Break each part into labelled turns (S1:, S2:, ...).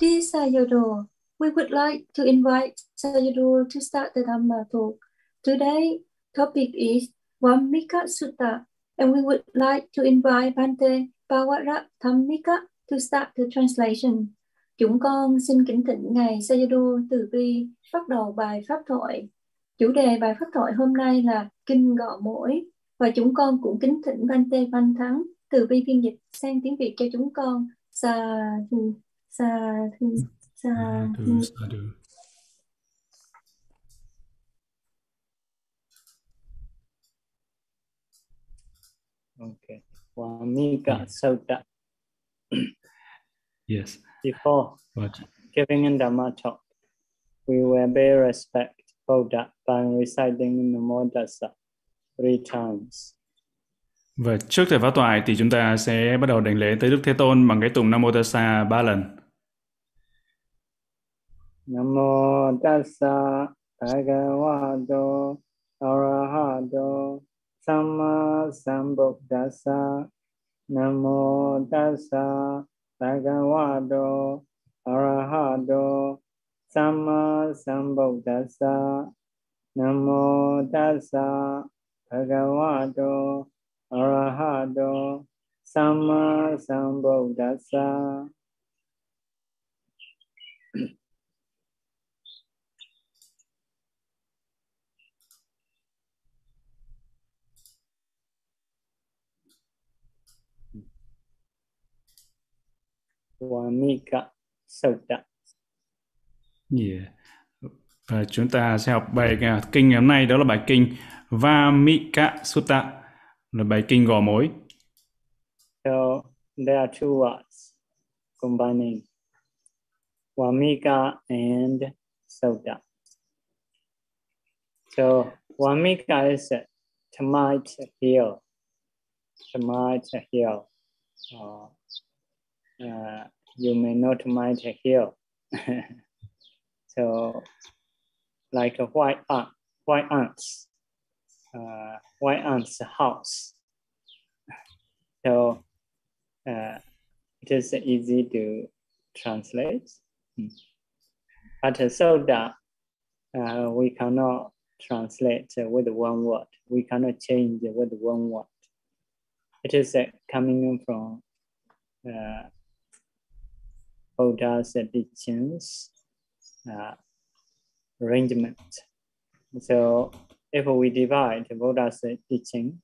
S1: Dear Sayadaw, we would like to invite Sayadaw to start the Dhamma talk. Today, topic is Vamika Sutta, and we would like to invite Bante Bawara Dhammika to start the translation. Chúng con xin kính thỉnh Ngài Sayadaw Từ Bi bắt đầu bài Pháp thoại. Chủ đề bài Pháp thoại hôm nay là Kinh Gọ Mỗi, và chúng con cũng kính thỉnh Bante Văn Thắng Từ Bi phiên dịch sang tiếng Việt cho chúng con. Sa sa sa
S2: Sadhu, sadhu.
S3: Okay. Vamika Sutta.
S2: Yes.
S3: Before
S2: But
S3: giving in Dhamma talk, we will pay respect Buddha by reciting Namo Tassa three times.
S2: và trước thời pháp thoại thì chúng ta sẽ bắt đầu đảnh lễ tới Đức Thế Tôn bằng cái tụng Nam Mô Tassa ba lần
S3: nam mô Tassa Bhagavato Arahato Samma Sambuddhassa. Mô Tassa Bhagavato Arahato Samma Sambuddhassa. Mô Tassa Bhagavato Arahato Samma Sambuddhassa. Vamika Sutta
S2: Yeah. Và chúng ta sẽ học bài à, kinh ngày hôm nay đó là bài kinh Vamika Sutta là bài kinh gò mối.
S3: So there are two words combining Vamika and Sota. So Vamika is a termite hill. Termite hill. Uh, uh, you may know termite hill. so like a white ant, white ants, uh, white ants house. So uh, it is easy to translate. Mm. But uh, soda, uh, we cannot translate uh, with one word. We cannot change with one word. It is uh, coming from Buddha's teachings uh, arrangement. So if we divide Buddha's teaching,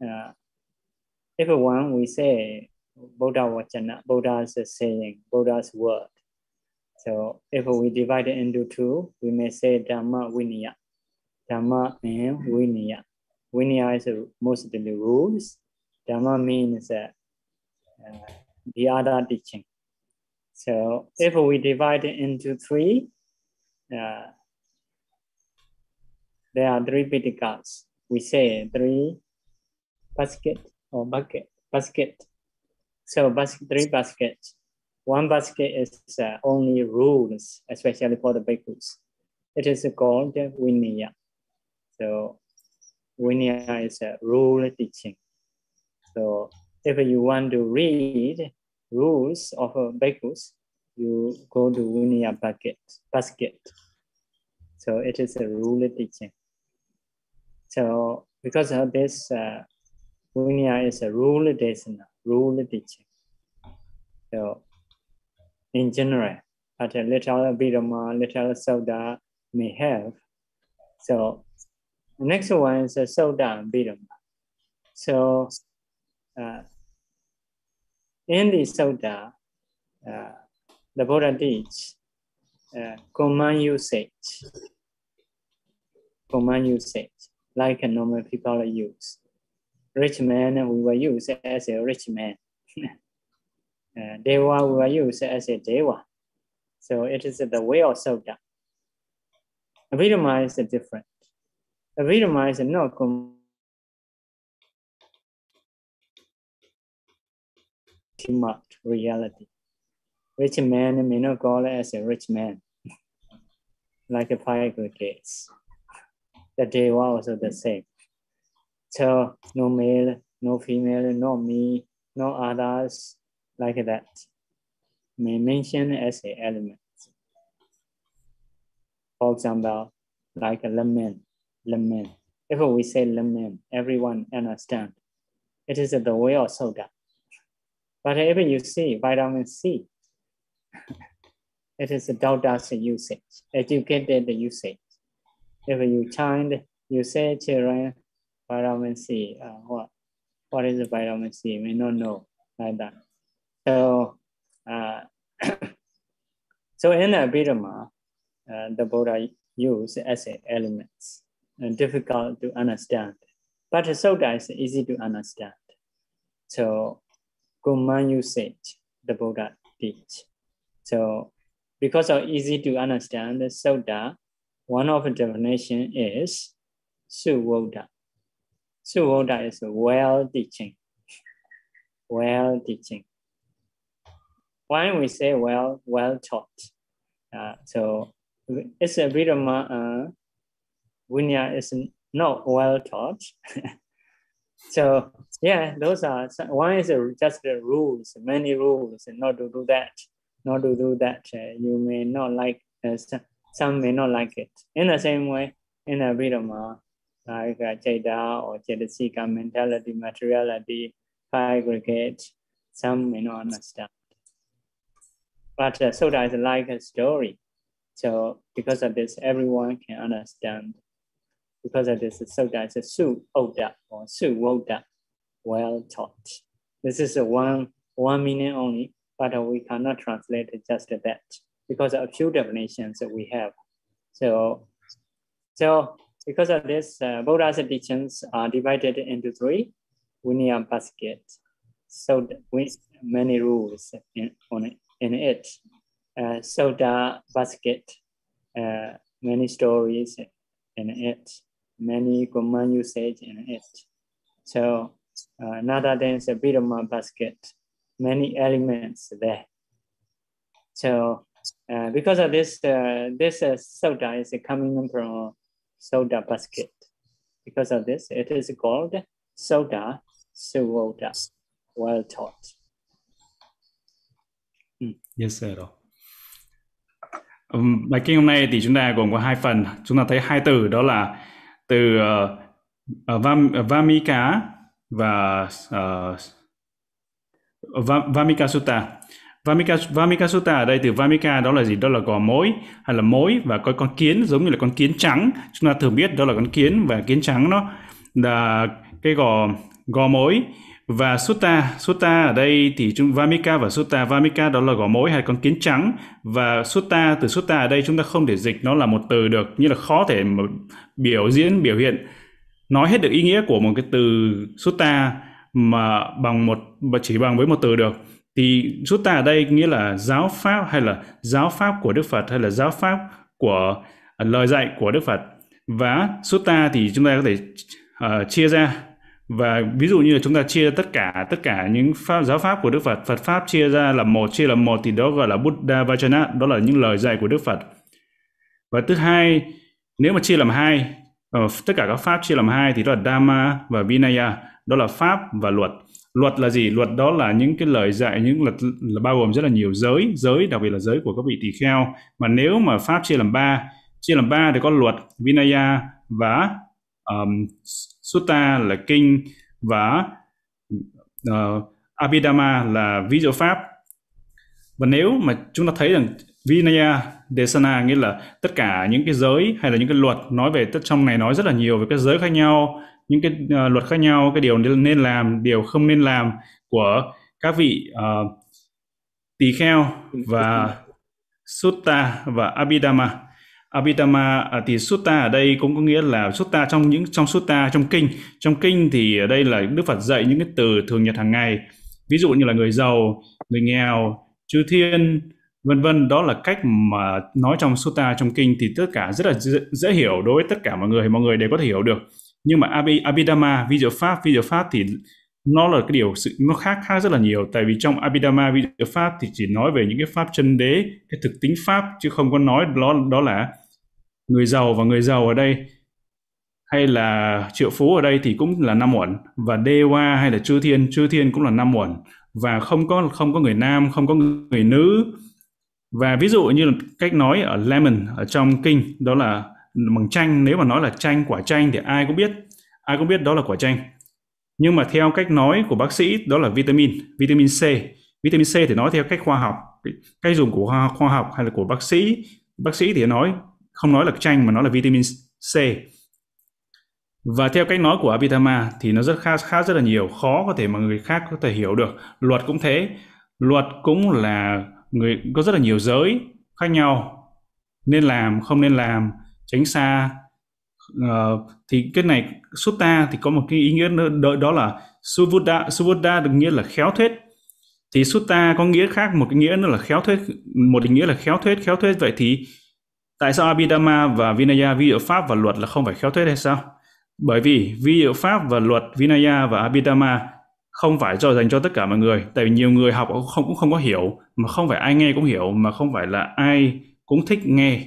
S3: uh, if one we say Buddha Vachana, Buddha's saying, Buddha's word. So if we divide it into two, we may say Dhamma Vinaya. Dhamma and Vinaya. Vinaya is mostly the rules. Dhamma means uh, uh, the other teaching. So if we divide it into three, uh, there are three pitikas. We say three basket or bucket basket. So basket, three baskets. One basket is uh, only rules, especially for the bhikkhus. It is called Vinaya. So Vinaya is a rule teaching. So if you want to read rules of a bhikkhus, you go to Vinaya bucket, basket. So it is a rule teaching. So because of this, uh, is a rule desana, rule teaching. So in general, but a little bit Vidama, little Soda may have. So next one is a Soda Vidama. So uh, in the Soda, uh, the Buddha teach uh, common usage, common usage, like normal people use. Rich man, we will use as a rich man. uh, Deva, we will use as a Deva. So it is the way of Soda. Abhidhamma is different. Abhidhamma is not com- much reality. Rich man may not call as a rich man, like a fire case. The Deva also the same. So no male, no female, no me, no others, like that. may mention as a element. For example, like a lemon, lemon. If we say lemon, everyone understand. It is the way of soda. Whatever you see vitamin C, it is a doctor's usage, educated usage. If you child, you say children, vitamin C, uh, what, what is the vitamin C? May not know like that. So, uh, so in Abhidhamma, uh, the Buddha used as elements, and difficult to understand. But soda is easy to understand. So, common usage, the Buddha teach. So, because of easy to understand, the soda, one of the definition is suvoda. Suvoda is well teaching. Well teaching. Why we say well, well taught? Uh, so it's a bit of uh, Vinya is not well taught. so yeah, those are one is just the rules, many rules, and not to do that, not to do that. Uh, you may not like, uh, some may not like it. In the same way, in a of like uh, Jada or Jedasika mentality, materiality, aggregate, some may not understand. But uh, is like a story. So because of this, everyone can understand. Because of this, Soda is a Su Oda or Su Woda, well taught. This is a one, one meaning only, but we cannot translate it just that because of a few definitions that we have. So, so because of this, uh, Buddha's teachings are divided into three Vinaya basket. So we, many rules in, on it, in it. Uh, soda basket, uh, many stories in it, many common usage in it. So uh, another than the Bidama basket, many elements there. So uh, because of this, uh, this uh, soda is coming from soda basket. Because of this, it is called soda suvoda, well taught.
S2: Mm. Yes, sir. Um, bài kinh hôm nay thì chúng ta gồm có hai phần. Chúng ta thấy hai từ đó là từ uh, vam, ờ, Vamika và uh, Vamika Sutta. Vamika, Vamika Sutta ở đây từ Vamika đó là gì? Đó là gò mối hay là mối và có con kiến giống như là con kiến trắng. Chúng ta thường biết đó là con kiến và kiến trắng nó là cái gò gò mối và Sutta, Sutta ở đây thì chúng Vamika và Sutta, Vamika đó là gò mối hay con kiến trắng. Và Sutta từ Sutta ở đây chúng ta không thể dịch nó là một từ được như là khó thể mà biểu diễn biểu hiện. Nói hết được ý nghĩa của một cái từ Sutta mà bằng một chỉ bằng với một từ được. Thì Sutta ở đây nghĩa là giáo pháp hay là giáo pháp của Đức Phật hay là giáo pháp của à, lời dạy của Đức Phật. Và Sutta thì chúng ta có thể uh, chia ra và ví dụ như là chúng ta chia tất cả tất cả những pháp, giáo pháp của Đức Phật Phật pháp chia ra là một, chia là một thì đó gọi là Buddha Vajana đó là những lời dạy của Đức Phật. Và thứ hai, nếu mà chia làm hai ờ, tất cả các pháp chia làm hai thì đó là Dhamma và Vinaya, đó là pháp và luật. Luật là gì? Luật đó là những cái lời dạy, những luật là bao gồm rất là nhiều giới giới, đặc biệt là giới của các vị tỳ kheo. Mà nếu mà pháp chia làm ba, chia làm ba thì có luật, Vinaya và um, Sutta là kinh và uh, Abhidhamma là ví dụ pháp. Và nếu mà chúng ta thấy rằng Vinaya Desana nghĩa là tất cả những cái giới hay là những cái luật nói về tất trong này nói rất là nhiều về các giới khác nhau những cái uh, luật khác nhau cái điều nên làm điều không nên làm của các vị uh, tỳ kheo và sutta và abhidhamma abhidhamma à, thì sutta ở đây cũng có nghĩa là sutta trong những trong sutta trong kinh. Trong kinh thì ở đây là đức phật dạy những cái từ thường nhật hàng ngày. Ví dụ như là người giàu người nghèo chư thiên vân vân. Đó là cách mà nói trong sutta trong kinh thì tất cả rất là dễ, dễ hiểu đối với tất cả mọi người mọi người đều có thể hiểu được. Nhưng mà Abhidhamma ví dụ pháp ví dụ pháp thì nó là cái điều sự nó khác khác rất là nhiều. Tại vì trong Abhidhamma ví dụ pháp thì chỉ nói về những cái pháp chân đế cái thực tính pháp chứ không có nói đó đó là người giàu và người giàu ở đây hay là triệu phú ở đây thì cũng là năm uẩn và Dewa hay là chư thiên chư thiên cũng là năm uẩn. Và không có không có người nam không có người nữ. Và ví dụ như là cách nói ở lemon ở trong kinh đó là bằng chanh. Nếu mà nói là chanh quả chanh thì ai cũng biết ai cũng biết đó là quả chanh. Nhưng mà theo cách nói của bác sĩ đó là vitamin vitamin C. Vitamin C thì nói theo cách khoa học cách dùng của khoa, khoa học hay là của bác sĩ. Bác sĩ thì nói không nói là chanh mà nói là vitamin C. Và theo cách nói của Abhidhamma thì nó rất khác khá rất là nhiều. Khó có thể mà người khác có thể hiểu được. Luật cũng thế. Luật cũng là người có rất là nhiều giới khác nhau. Nên làm không nên làm tránh xa. Uh, thì cái này sutta thì có một cái ý nghĩa đó, đó là suvuddha suvuddha được nghĩa là khéo thuyết. Thì sutta có nghĩa khác một cái nghĩa nữa là khéo thuyết một ý nghĩa là khéo thuyết khéo thuyết. Vậy thì tại sao Abhidhamma và Vinaya vi diệu pháp và luật là không phải khéo thuyết hay sao? Bởi vì vi diệu pháp và luật Vinaya và Abhidhamma không phải cho dành cho tất cả mọi người. Tại vì nhiều người học không, cũng không có hiểu, mà không phải ai nghe cũng hiểu, mà không phải là ai cũng thích nghe.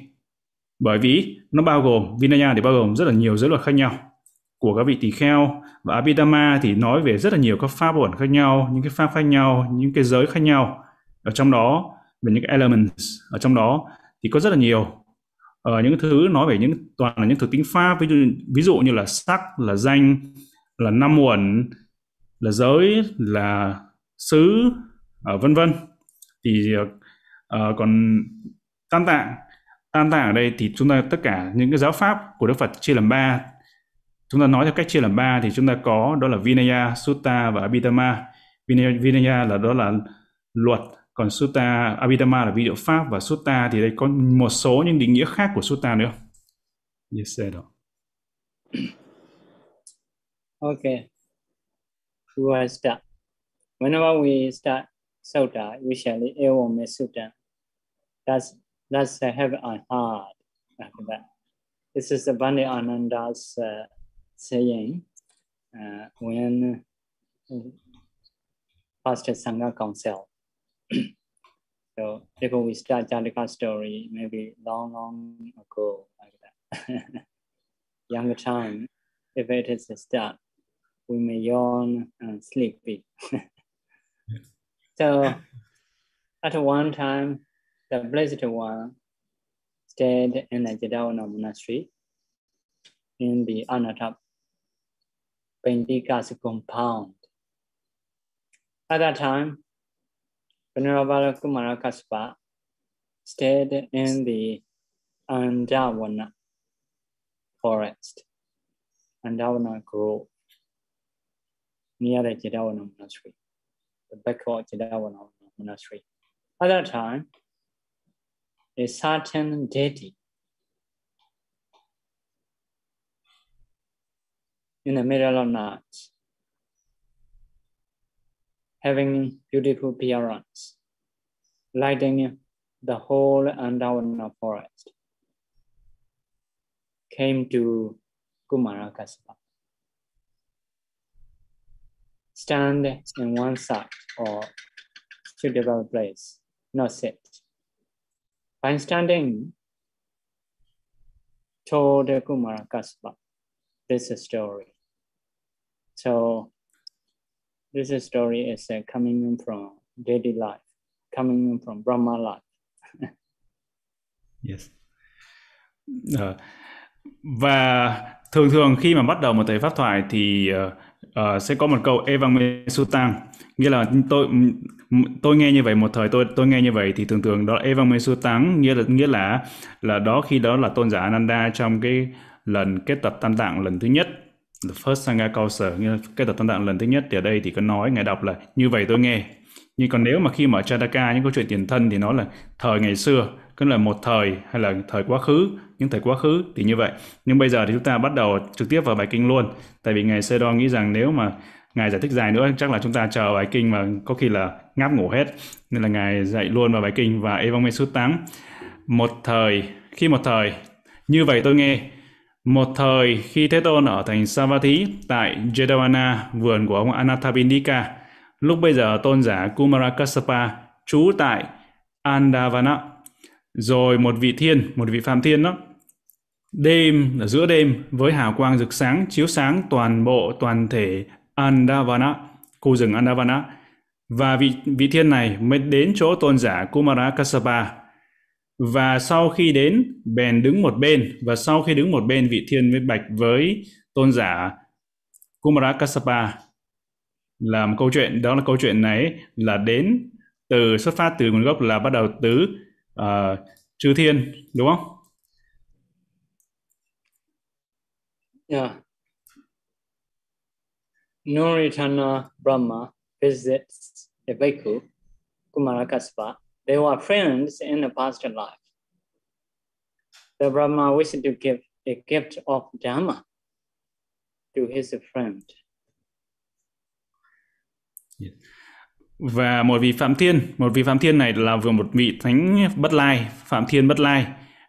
S2: Bởi vì nó bao gồm, Vinaya thì bao gồm rất là nhiều giới luật khác nhau của các vị tỳ kheo. Và Abhidhamma thì nói về rất là nhiều các pháp ổn khác nhau, những cái pháp khác nhau, những cái giới khác nhau. Ở trong đó, về những cái elements ở trong đó thì có rất là nhiều ở những thứ nói về những toàn là những thực tính pháp. Ví dụ ví dụ như là sắc là danh là năm uẩn là giới là xứ uh, vân vân. Thì uh, còn tam tạng tam tạng ở đây thì chúng ta tất cả những cái giáo pháp của Đức Phật chia làm ba. Chúng ta nói theo cách chia làm ba thì chúng ta có đó là Vinaya, Sutta và Abhidhamma. Vinaya, Vinaya là đó là luật còn Sutta, Abhidhamma là ví dụ pháp và Sutta thì đây có một số những định nghĩa khác của Sutta nữa. Yes đó.
S3: okay we will start whenever we start sutta usually evam sutta. That's that's uh, heaven on heart after that. This is the Bandi Ananda's uh, saying uh, when uh, Pastor Sangha Council so if we start Jataka story, maybe long, long ago, like that. Younger time, if it is a start, we may yawn and sleepy. so at one time, the Blessed One stayed in the Jadavana monastery in the Anatap Pendikas compound. At that time, Venerable Kumara Kaspa stayed in the Andawana forest, Andawana grove, near the Jedawana monastery, the back of Jedawana monastery. At that time, a certain deity in the middle of night, having beautiful appearance, lighting the whole Andavana forest, came to Kumarakasapa. Stand in one side or suitable place, not sit. By standing, told Kumarakasapa this story. So this story is uh, coming from daily life, coming from Brahma life.
S2: yes. Uh, và thường thường khi mà bắt đầu một thầy pháp thoại thì uh, uh, sẽ có một câu Evang Sutang nghĩa là tôi tôi nghe như vậy một thời tôi tôi nghe như vậy thì thường thường đó là Evang Sutang nghĩa là nghĩa là là đó khi đó là tôn giả Ananda trong cái lần kết tập tam tạng lần thứ nhất the first sangha kausa nghĩa là tập tâm tạng lần thứ nhất thì ở đây thì có nói, ngài đọc là, như vậy tôi nghe. Nhưng còn nếu mà khi mở chadaka, những câu chuyện tiền thân thì nó là thời ngày xưa tức là một thời hay là thời quá khứ, những thời quá khứ thì như vậy. Nhưng bây giờ thì chúng ta bắt đầu trực tiếp vào bài kinh luôn, tại vì ngài Sê Đo nghĩ rằng nếu mà ngài giải thích dài nữa, chắc là chúng ta chờ bài kinh mà có khi là ngáp ngủ hết. Nên là ngài dạy luôn vào bài kinh và Evang Sút Táng, một thời, khi một thời, như vậy tôi nghe một thời khi Thế Tôn ở thành Savatthi tại Jedavana, vườn của ông Anathapindika, lúc bây giờ tôn giả Kumarakasapa trú tại Andavana. Rồi một vị thiên, một vị phạm thiên đó, đêm ở giữa đêm với hào quang rực sáng chiếu sáng toàn bộ toàn thể Andavana, khu rừng Andavana. và vị vị thiên này mới đến chỗ tôn giả Kumarakasapa và sau khi đến bèn đứng một bên và sau khi đứng một bên vị thiên mới bạch với tôn giả Kumara Kassapa là một câu chuyện đó là câu chuyện này là đến từ xuất phát từ nguồn gốc là bắt đầu từ uh, chư thiên đúng không?
S3: Yeah. Noritana Brahma visits a Kumara Kassapa They were friends in a past life. The Brahma wished to give a gift of Dhamma to his friend.
S2: Và một vị Phạm Thiên, một vị Phạm Thiên này là vừa một vị thánh Bất Lai, Phạm Thiên Bất Lai,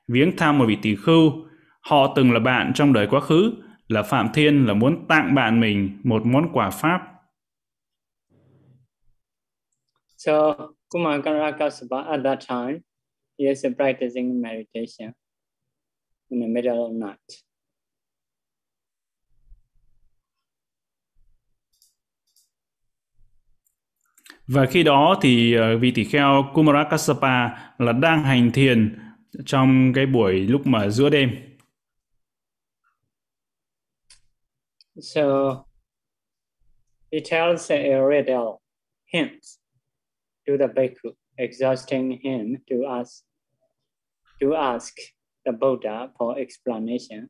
S2: viếng thăm một vị tỷ khưu. Họ từng là bạn trong đời quá khứ, là Phạm Thiên là muốn tặng bạn mình một món quà pháp.
S3: So Kumarakasapa at that time, he is practicing meditation in the middle of night.
S2: Và khi đó thì uh, vị tỷ kheo Kumarakasapa là đang hành thiền trong cái buổi lúc mà giữa đêm.
S3: So he tells a riddle hint to the bhikkhu, exhausting him to ask to ask the Buddha for explanation.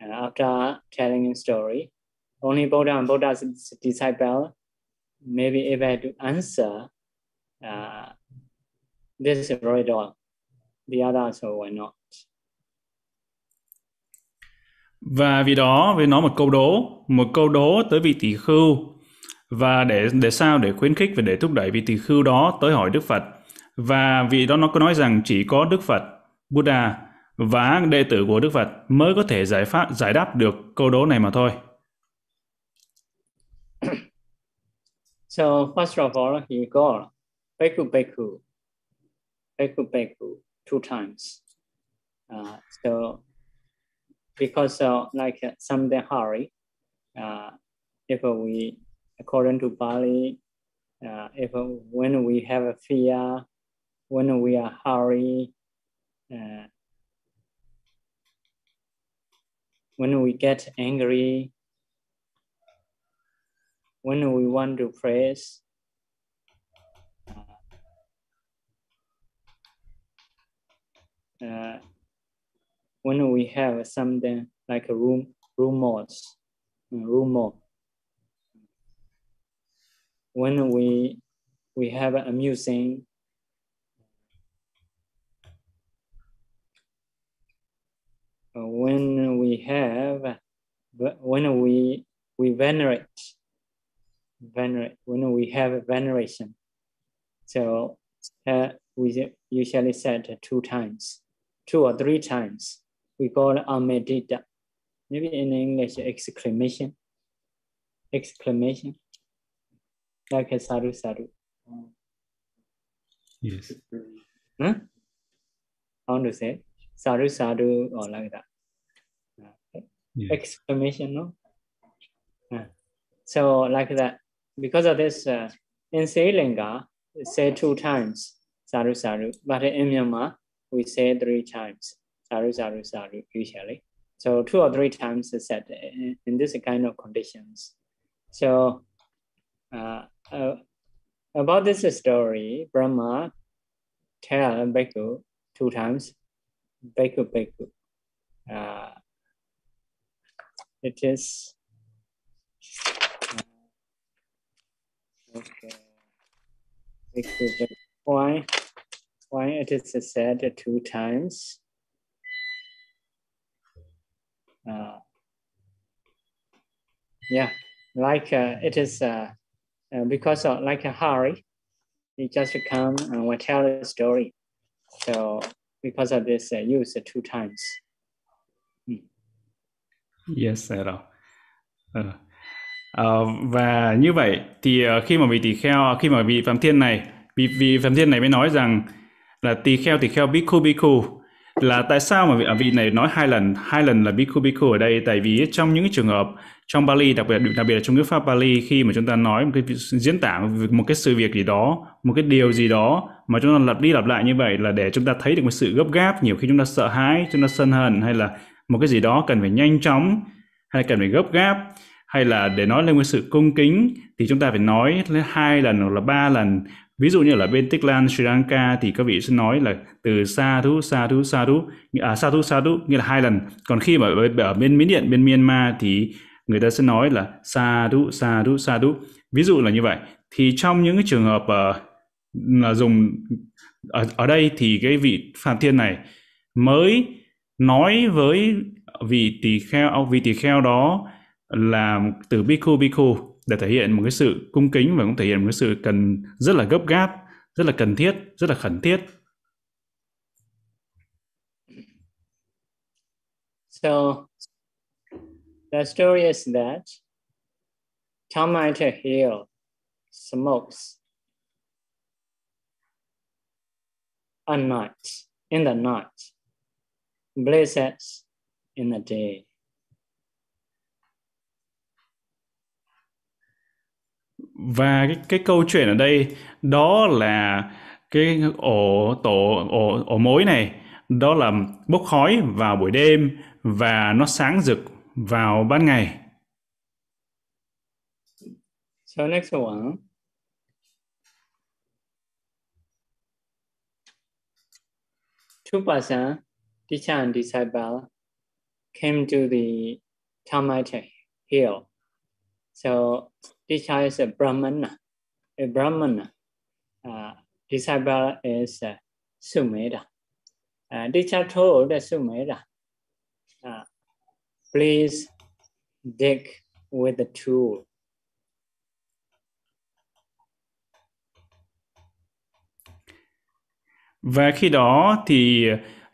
S3: And after telling a story, only Buddha and Buddha's disciple may be able to answer uh, this riddle. The others were not.
S2: Và vì đó, với nó một câu đố, một câu đố tới vị tỷ khưu và để để sao để khuyến khích và để thúc đẩy vị tỳ khưu đó tới hỏi Đức Phật. Và vì đó nó có nói rằng chỉ có Đức Phật, Buddha và đệ tử của Đức Phật mới có thể giải pháp giải đáp được câu đố này mà thôi.
S3: So first of all, he called Beku Beku, Beku Beku two times. Uh, so because uh, like uh, Samde Hari, uh, if we, according to Bali, uh, if when we have a fear, when we are hurry, uh, when we get angry, when we want to praise, uh, when we have something like a room, rumors, rumor, when we we have amusing when we have when we we venerate venerate when we have a veneration. So uh, we usually said two times two or three times. We call it amedita. Maybe in english exclamation. Exclamation huh? how to say sadhu sadhu or like that
S2: yeah.
S3: exclamation no? Uh, so like that. Because of this uh, in Sri Lanka say two times sadhu sadhu but in Myanmar we say three times sadhu sadhu sadhu usually. So two or three times is said in, in this kind of conditions. So uh, uh, about this story Brahma tell Bhikkhu two times Bhikkhu Bhikkhu uh, it is okay. Why? Why it is said two times? Uh, yeah, like uh, it is uh, because of like a hurry, he just come and we tell a story. So because of this, uh, use two times. Hmm.
S2: Yes, at. Uh. Uh, và như vậy thì uh, khi mà vị tỳ kheo khi mà vị phạm thiên này vị vị phạm thiên này mới nói rằng là tỳ kheo tỳ kheo bhikkhu bhikkhu là tại sao mà vị, à, vị này nói hai lần hai lần là biku biku ở đây? Tại vì trong những cái trường hợp trong Bali đặc biệt đặc biệt là trong ngữ pháp Bali khi mà chúng ta nói một cái diễn tả một cái sự việc gì đó một cái điều gì đó mà chúng ta lặp đi lặp lại như vậy là để chúng ta thấy được một sự gấp gáp nhiều khi chúng ta sợ hãi chúng ta sân hận hay là một cái gì đó cần phải nhanh chóng hay cần phải gấp gáp hay là để nói lên một sự cung kính thì chúng ta phải nói lên hai lần hoặc là ba lần ví dụ như là bên Tích Lan Sri Lanka thì các vị sẽ nói là từ sa thú sa thú sa thú à sa thú sa thú nghĩa là hai lần. Còn khi mà ở, ở bên Miến Điện bên Myanmar thì người ta sẽ nói là sa thú sa thú sa thú ví dụ là như vậy. Thì trong những cái trường hợp uh, là dùng ở, ở đây thì cái vị Phạm Thiên này mới nói với vị tỳ kheo vị tỳ kheo đó là từ bhikkhu bhikkhu để thể hiện một cái sự cung kính và cũng thể hiện một cái sự cần rất là gấp gáp, rất là cần thiết, rất là khẩn thiết.
S3: So the story is that Tomater Hill smokes at night, in the night, blazes in the day.
S2: Và cái cái câu chuyện ở đây đó là cái ổ tổ ổ ổ mối này đó là bốc khói vào buổi đêm và nó sáng rực vào ban ngày.
S3: So next one. Two person, teacher and disciple, came to the Tamate hill. So teacher is a Brahmana, a Brahmana. Uh, disciple is uh, Sumedha. Uh, teacher told Sumedha, uh, please dig with the tool.
S2: Và khi đó thì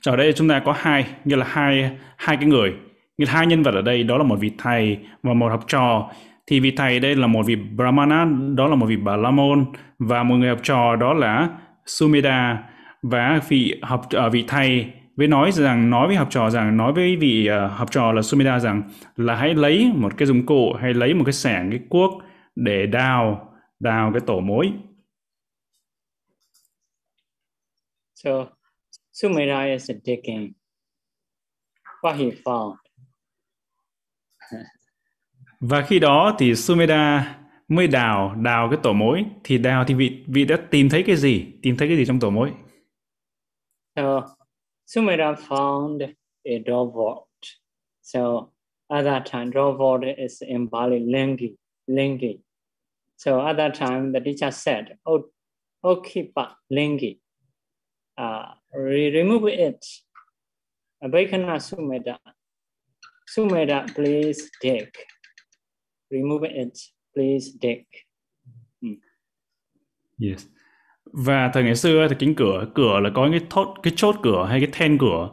S2: ở đây chúng ta có hai, như là hai hai cái người, như hai nhân vật ở đây đó là một vị thầy và một học trò thì vị thầy đây là một vị Brahmana, đó là một vị Bà La Môn và một người học trò đó là Sumeda và vị học uh, vị thầy với nói rằng nói với học trò rằng nói với vị uh, học trò là Sumeda rằng là hãy lấy một cái dụng cụ hay lấy một cái sẻng cái cuốc để đào đào cái tổ mối.
S3: So Sumeda is digging what he found.
S2: Và khi đó thì Sumeda mới đào đào cái tổ mối. Thì đào thì vị vị đã tìm thấy cái gì? Tìm thấy cái gì trong tổ mối?
S3: So Sumeda found a door vault so at that time door vault is in Bali lingi lingi so at that time the teacher said oh, oh okipa lingi uh, remove it. Abhikana Sumeda. Sumeda please dig remove it, please Dick.
S2: Ừ. Yes. Và thời ngày xưa thì kính cửa, cửa là có cái thốt, cái chốt cửa hay cái then cửa.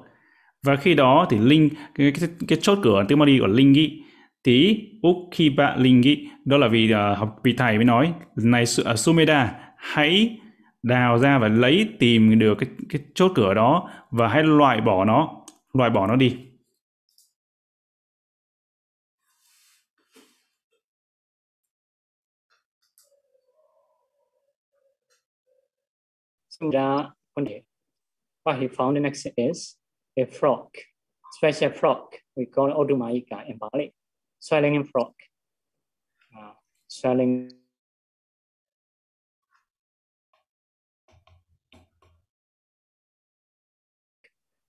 S2: Và khi đó thì linh cái cái, cái chốt cửa tiếng Mali gọi linh nghị tí Ukhiba Lingi đó là vì uh, học vị thầy mới nói này uh, Sumeda hãy đào ra và lấy tìm được cái cái chốt cửa đó và hãy loại bỏ nó loại bỏ nó đi
S3: Buddha what he found next is a frog, special frog. We call it Odumaika in Bali, swelling frog. Uh, swelling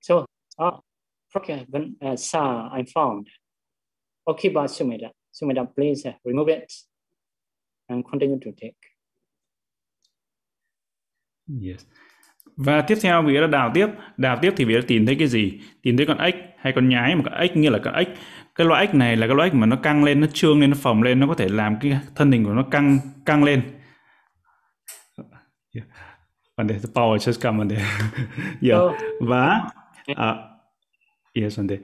S3: So, uh, frog been, uh, sa I found. Okiba Sumeda. Sumeda, please uh, remove it and continue to take.
S2: Yes. Và tiếp theo vị đã đào tiếp, đào tiếp thì đã tìm thấy cái gì? Tìm thấy con ếch hay con nhái, một con ếch như là con ếch. Cái loại ếch này là cái loại ếch mà nó căng lên, nó trương lên, nó phồng lên, nó có thể làm cái thân hình của nó căng căng lên. Yeah. Day, the power just come one day. yeah. Oh. Và uh, yes, one day.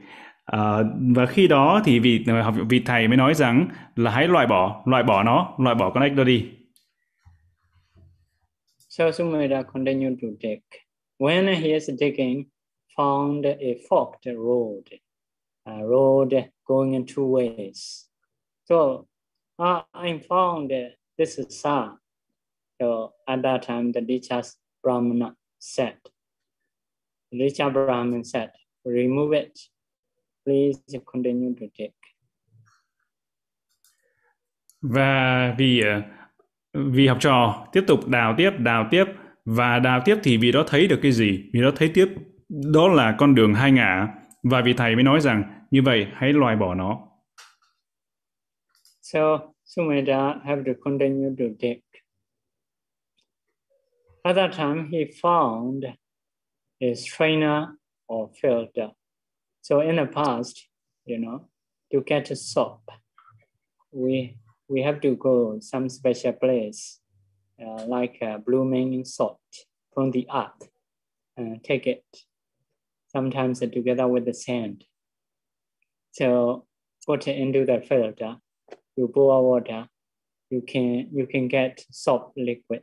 S2: Uh, và khi đó thì vị học vị thầy mới nói rằng là hãy loại bỏ loại bỏ nó loại bỏ con ếch đó đi
S3: So Sumeda continued to dig. When he is digging, found a forked road, a road going in two ways. So uh, I found this is sa. So at that time, the teacher Brahmana said, Richa Brahman said, remove it. Please continue to take.
S2: Và vì ờ, vì học trò tiếp tục đào tiếp, đào tiếp và đào tiếp thì vì đó thấy được cái gì? Vì đó thấy tiếp đó là con đường hai ngã và vị thầy mới nói rằng như vậy hãy loại bỏ nó.
S3: So Sumedha have to continue to dig At that time, he found his trainer or filter. So in the past, you know, to get a soap, we we have to go some special place, uh, like uh, blooming salt from the earth, uh, take it, sometimes together with the sand. So put it into the filter, you pour water, you can you can get soap liquid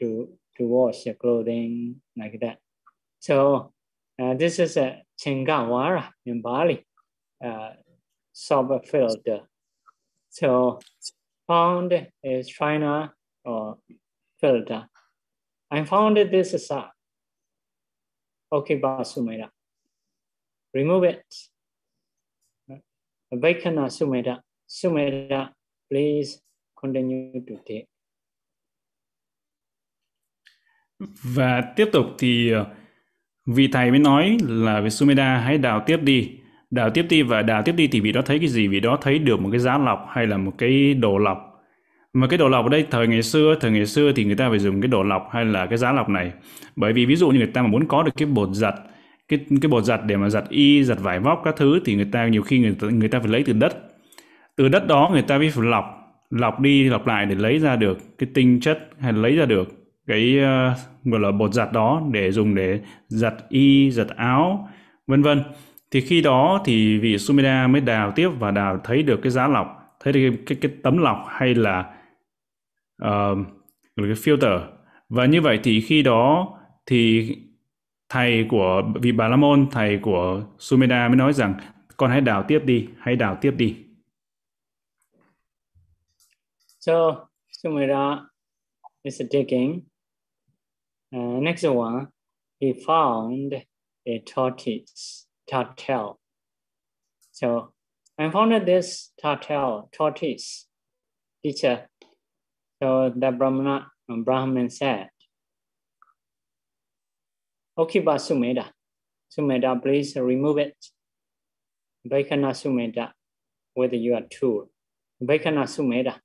S3: to to wash your clothing like that. So uh, this is a Chingawara in Bali, uh, soap filter. So found is China or filter. I found this is a okay basumeda. Remove it. Vaikana sumeda. Sumeda, please continue to take.
S2: Và tiếp tục thì ờ, vị thầy mới nói là với Sumeda hãy đào tiếp đi đào tiếp đi và đào tiếp đi thì vị đó thấy cái gì? Vị đó thấy được một cái giá lọc hay là một cái đồ lọc. Mà cái đồ lọc ở đây thời ngày xưa thời ngày xưa thì người ta phải dùng cái đồ lọc hay là cái giá lọc này. Bởi vì ví dụ như người ta mà muốn có được cái bột giặt cái cái bột giặt để mà giặt y giặt vải vóc các thứ thì người ta nhiều khi người ta, người ta phải lấy từ đất. Từ đất đó người ta mới phải lọc lọc đi lọc lại để lấy ra được cái tinh chất hay lấy ra được cái uh, gọi là bột giặt đó để dùng để giặt y giặt áo vân vân thì khi đó thì vị Sumida mới đào tiếp và đào thấy được cái giá lọc thấy được cái, cái, cái tấm lọc hay là uh, cái filter và như vậy thì khi đó thì thầy của vị Bà La Môn thầy của Sumeda mới nói rằng con hãy đào tiếp đi hãy đào tiếp đi
S3: So Sumeda is digging. Uh, next one, he found a tortoise. Turtle. So I found this turtle, tortoise, teacher. So the Brahmana, Brahman said, Okiba Sumeda, Sumeda, please remove it. Vaikana Sumeda with your tool. Vaikana Sumeda,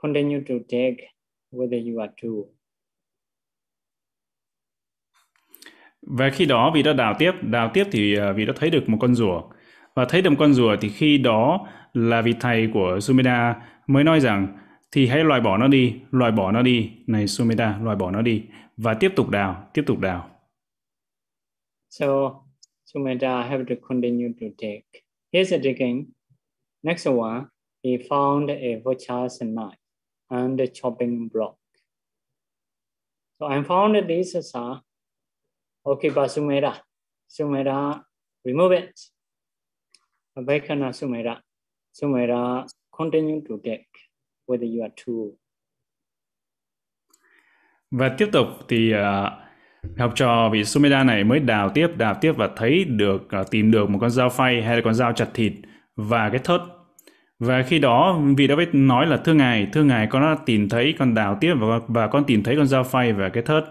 S3: continue to dig with your tool.
S2: Và khi đó vì đã đào tiếp, đào tiếp thì à, vị đã thấy được một con rùa. Và thấy được một con rùa thì khi đó là vị thầy của Sumeda mới nói rằng thì hãy loại bỏ nó đi, loại bỏ nó đi, này Sumeda, loại bỏ nó đi và tiếp tục đào, tiếp tục đào.
S3: So Sumeda have to continue to dig. Here's a digging. Next one, he found a butcher's knife and a chopping block. So I found these are Okay, but Sumera, Sumera, remove it. Vaikana Sumera, Sumera, continue to take you are tool.
S2: Và tiếp tục thì uh, học trò vị Sumera này mới đào tiếp, đào tiếp và thấy được uh, tìm được một con dao phay hay là con dao chặt thịt và cái thớt. Và khi đó vị đó biết nói là thưa ngài, thưa ngài con đã tìm thấy con đào tiếp và, và con tìm thấy con dao phay và cái thớt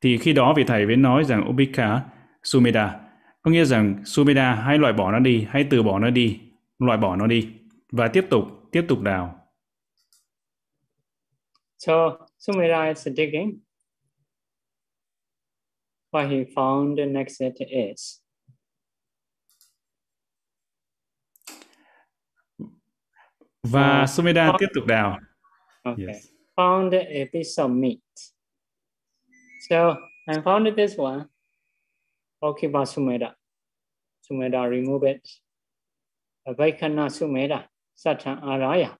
S2: thì khi đó vị thầy mới nói rằng Ubika Sumeda có nghĩa rằng Sumeda hãy loại bỏ nó đi, hãy từ bỏ nó đi, loại bỏ nó đi và tiếp tục tiếp tục đào.
S3: So Sumeda is digging. What he found the next is
S2: và uh, Sumeda tiếp tục đào.
S3: Okay. Yes. Found a piece of meat. So I found this one. Okiba but Sumeda. Sumeda, remove it. Vaikana Sumeda, Satan Araya.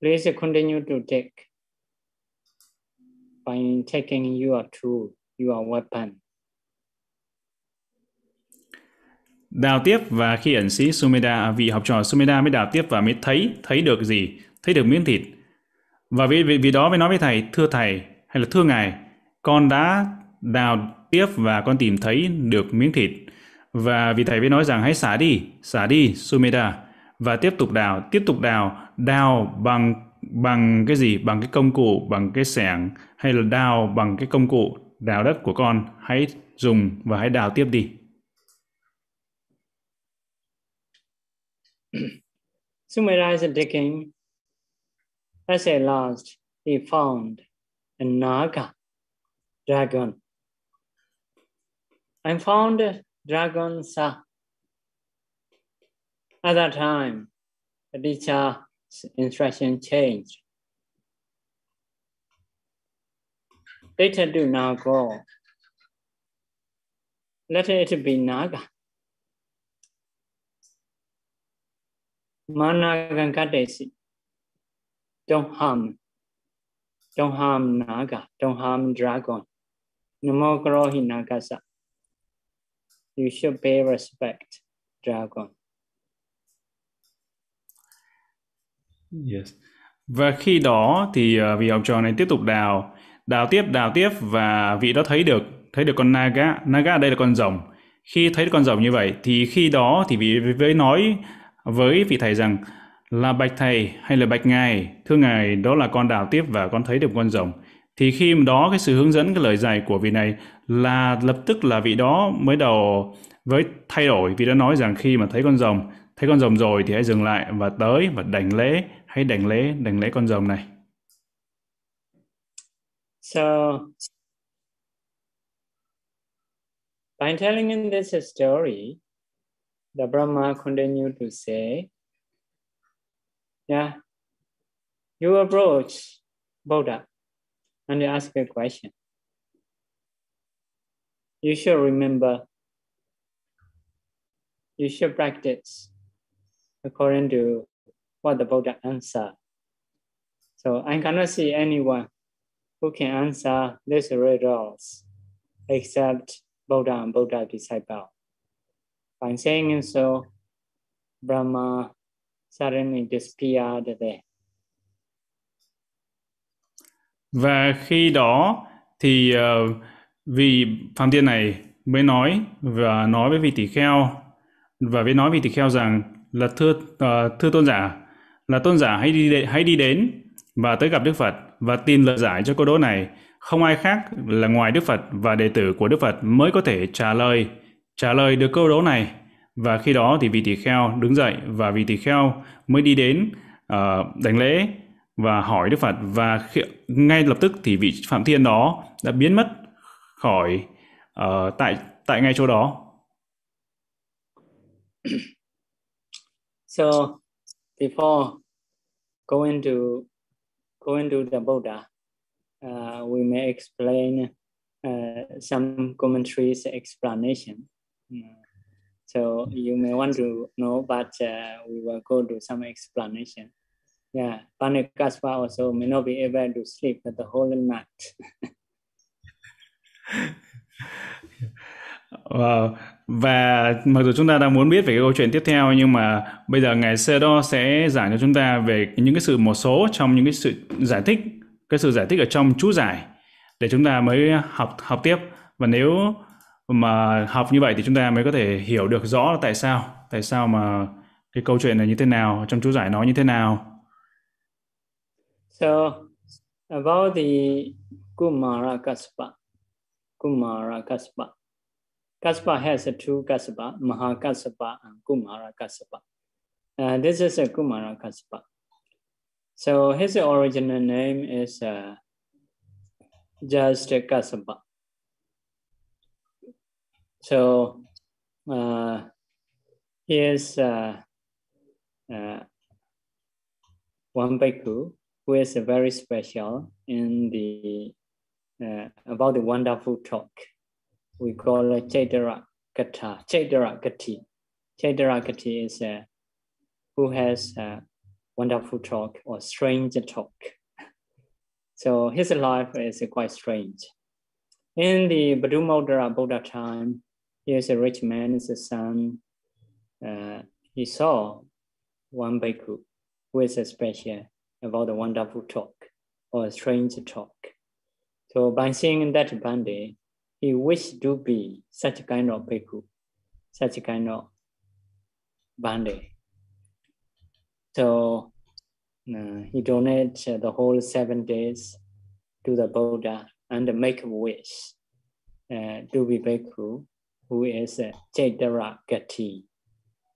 S3: Please continue to take by taking your tool. your weapon.
S2: Đào tiếp và khi ẩn sĩ Sumeda, vị học trò Sumeda mới đào tiếp và mới thấy, thấy được gì? Thấy được miếng thịt. Và vì, vì, vì đó mới nói với thầy, thưa thầy, hay là thưa ngài, con đã đào tiếp và con tìm thấy được miếng thịt. Và vì thầy mới nói rằng hãy xả đi, xả đi Sumeda và tiếp tục đào, tiếp tục đào, đào bằng bằng cái gì? Bằng cái công cụ, bằng cái xẻng hay là đào bằng cái công cụ đào đất của con, hãy dùng và hãy đào tiếp đi.
S3: Sumera is digging. As a last, he found a naga dragon. I found a dragon sa. At that time, the teacher's instruction changed. Later do not go. Let it be Naga. Managankadesi. Don't harm. Don't harm Naga. Don't harm dragon. Namo Karohi Nagasa. You should pay respect, dragon.
S2: Yes. Và khi đó thì uh, vị học trò này tiếp tục đào, đào tiếp, đào tiếp và vị đó thấy được, thấy được con naga, naga ở đây là con rồng. Khi thấy được con rồng như vậy thì khi đó thì vị với nói với vị thầy rằng là bạch thầy hay là bạch ngài, thưa ngài đó là con đào tiếp và con thấy được con rồng. Thì khi đó cái sự hướng dẫn cái lời dạy của vị này là lập tức là vị đó mới đầu với thay đổi. Vì đã nói rằng khi mà thấy con rồng thấy con rồng rồi thì hãy dừng lại và tới và đảnh lễ. Hãy đảnh lễ đảnh lễ con rồng này.
S3: So, by telling in this story, the Brahma continued to say, Yeah, you approach Buddha and you ask a question. You should remember, you should practice according to what the Buddha answered. So I cannot see anyone who can answer these riddles except Buddha and Buddha disciple. By saying so, Brahma suddenly disappeared there.
S2: Và khi đó thì ờ, uh, vì phạm tiên này mới nói và nói với vị tỷ kheo và mới nói vị tỷ kheo rằng là thưa uh, thưa tôn giả là tôn giả hãy đi hãy đi đến và tới gặp Đức Phật và tìm lời giải cho câu đố này. Không ai khác là ngoài Đức Phật và đệ tử của Đức Phật mới có thể trả lời trả lời được câu đố này. Và khi đó thì vị tỳ kheo đứng dậy và vị tỳ kheo mới đi đến uh, đánh lễ và hỏi Đức Phật và khi, ngay lập tức thì vị Phạm Thiên đó đã biến mất khỏi uh, tại tại ngay chỗ đó.
S3: So before going to going to the Buddha, uh, we may explain uh, some commentaries explanation. Uh, so you may want to know, but uh, we will go to some explanation. Yeah, Panikaspa also may not be able to sleep the whole night.
S2: Wow. Và mặc dù chúng ta đang muốn biết về cái câu chuyện tiếp theo nhưng mà bây giờ ngài Sedo sẽ giảng cho chúng ta về những cái sự một số trong những cái sự giải thích, cái sự giải thích ở trong chú giải để chúng ta mới học học tiếp và nếu mà học như vậy thì chúng ta mới có thể hiểu được rõ tại sao, tại sao mà cái câu chuyện này như thế nào, trong chú giải nó như thế nào.
S3: So about the Kumara Kaspa, Kumara Kaspa. Kaspa has a two Kaspa, Mahakaspa and Kumara Kaspa. Uh, this is a Kumara Kaspa. So his original name is uh, just Kaspa So uh, he is uh, uh, one bhikkhu who is very special in the uh, about the wonderful talk we call it Chaitara Katha, Chaitara Kati. Is a, who has a wonderful talk or strange talk. So his life is quite strange. In the Badumodara Buddha time, he is a rich man, is a son. Uh, he saw one bhikkhu who is a special about the wonderful talk or a strange talk. So by seeing that Bande, he wished to be such a kind of bhikkhu, such a kind of Bande. So uh, he donated the whole seven days to the Buddha and make a wish uh, to be bhikkhu, who is a Chaitara Gati.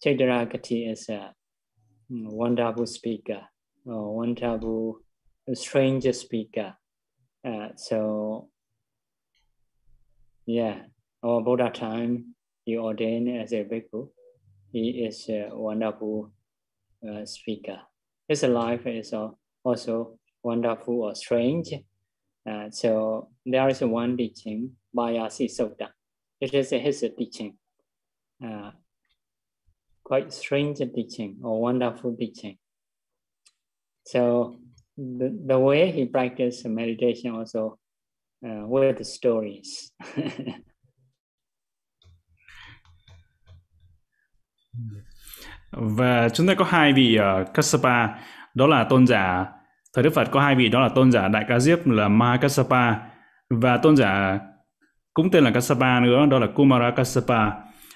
S3: Chaitara Gati is a wonderful speaker, or wonderful strange speaker. Uh, so yeah, our Buddha time, he ordained as a bhikkhu. He is a wonderful uh, speaker. His life is also wonderful or strange. Uh, so there is one teaching by Asi Sutta. It is his teaching. Uh, quite strange teaching or wonderful teaching. So the, the way he practiced meditation also uh, were the stories.
S2: Và chúng ta có hai vị ở Kassapa, đó là tôn giả thời Đức Phật có hai vị đó là tôn giả Đại Ca Diếp là Ma Kassapa và tôn giả cũng tên là Kassapa nữa đó là Kumara Kassapa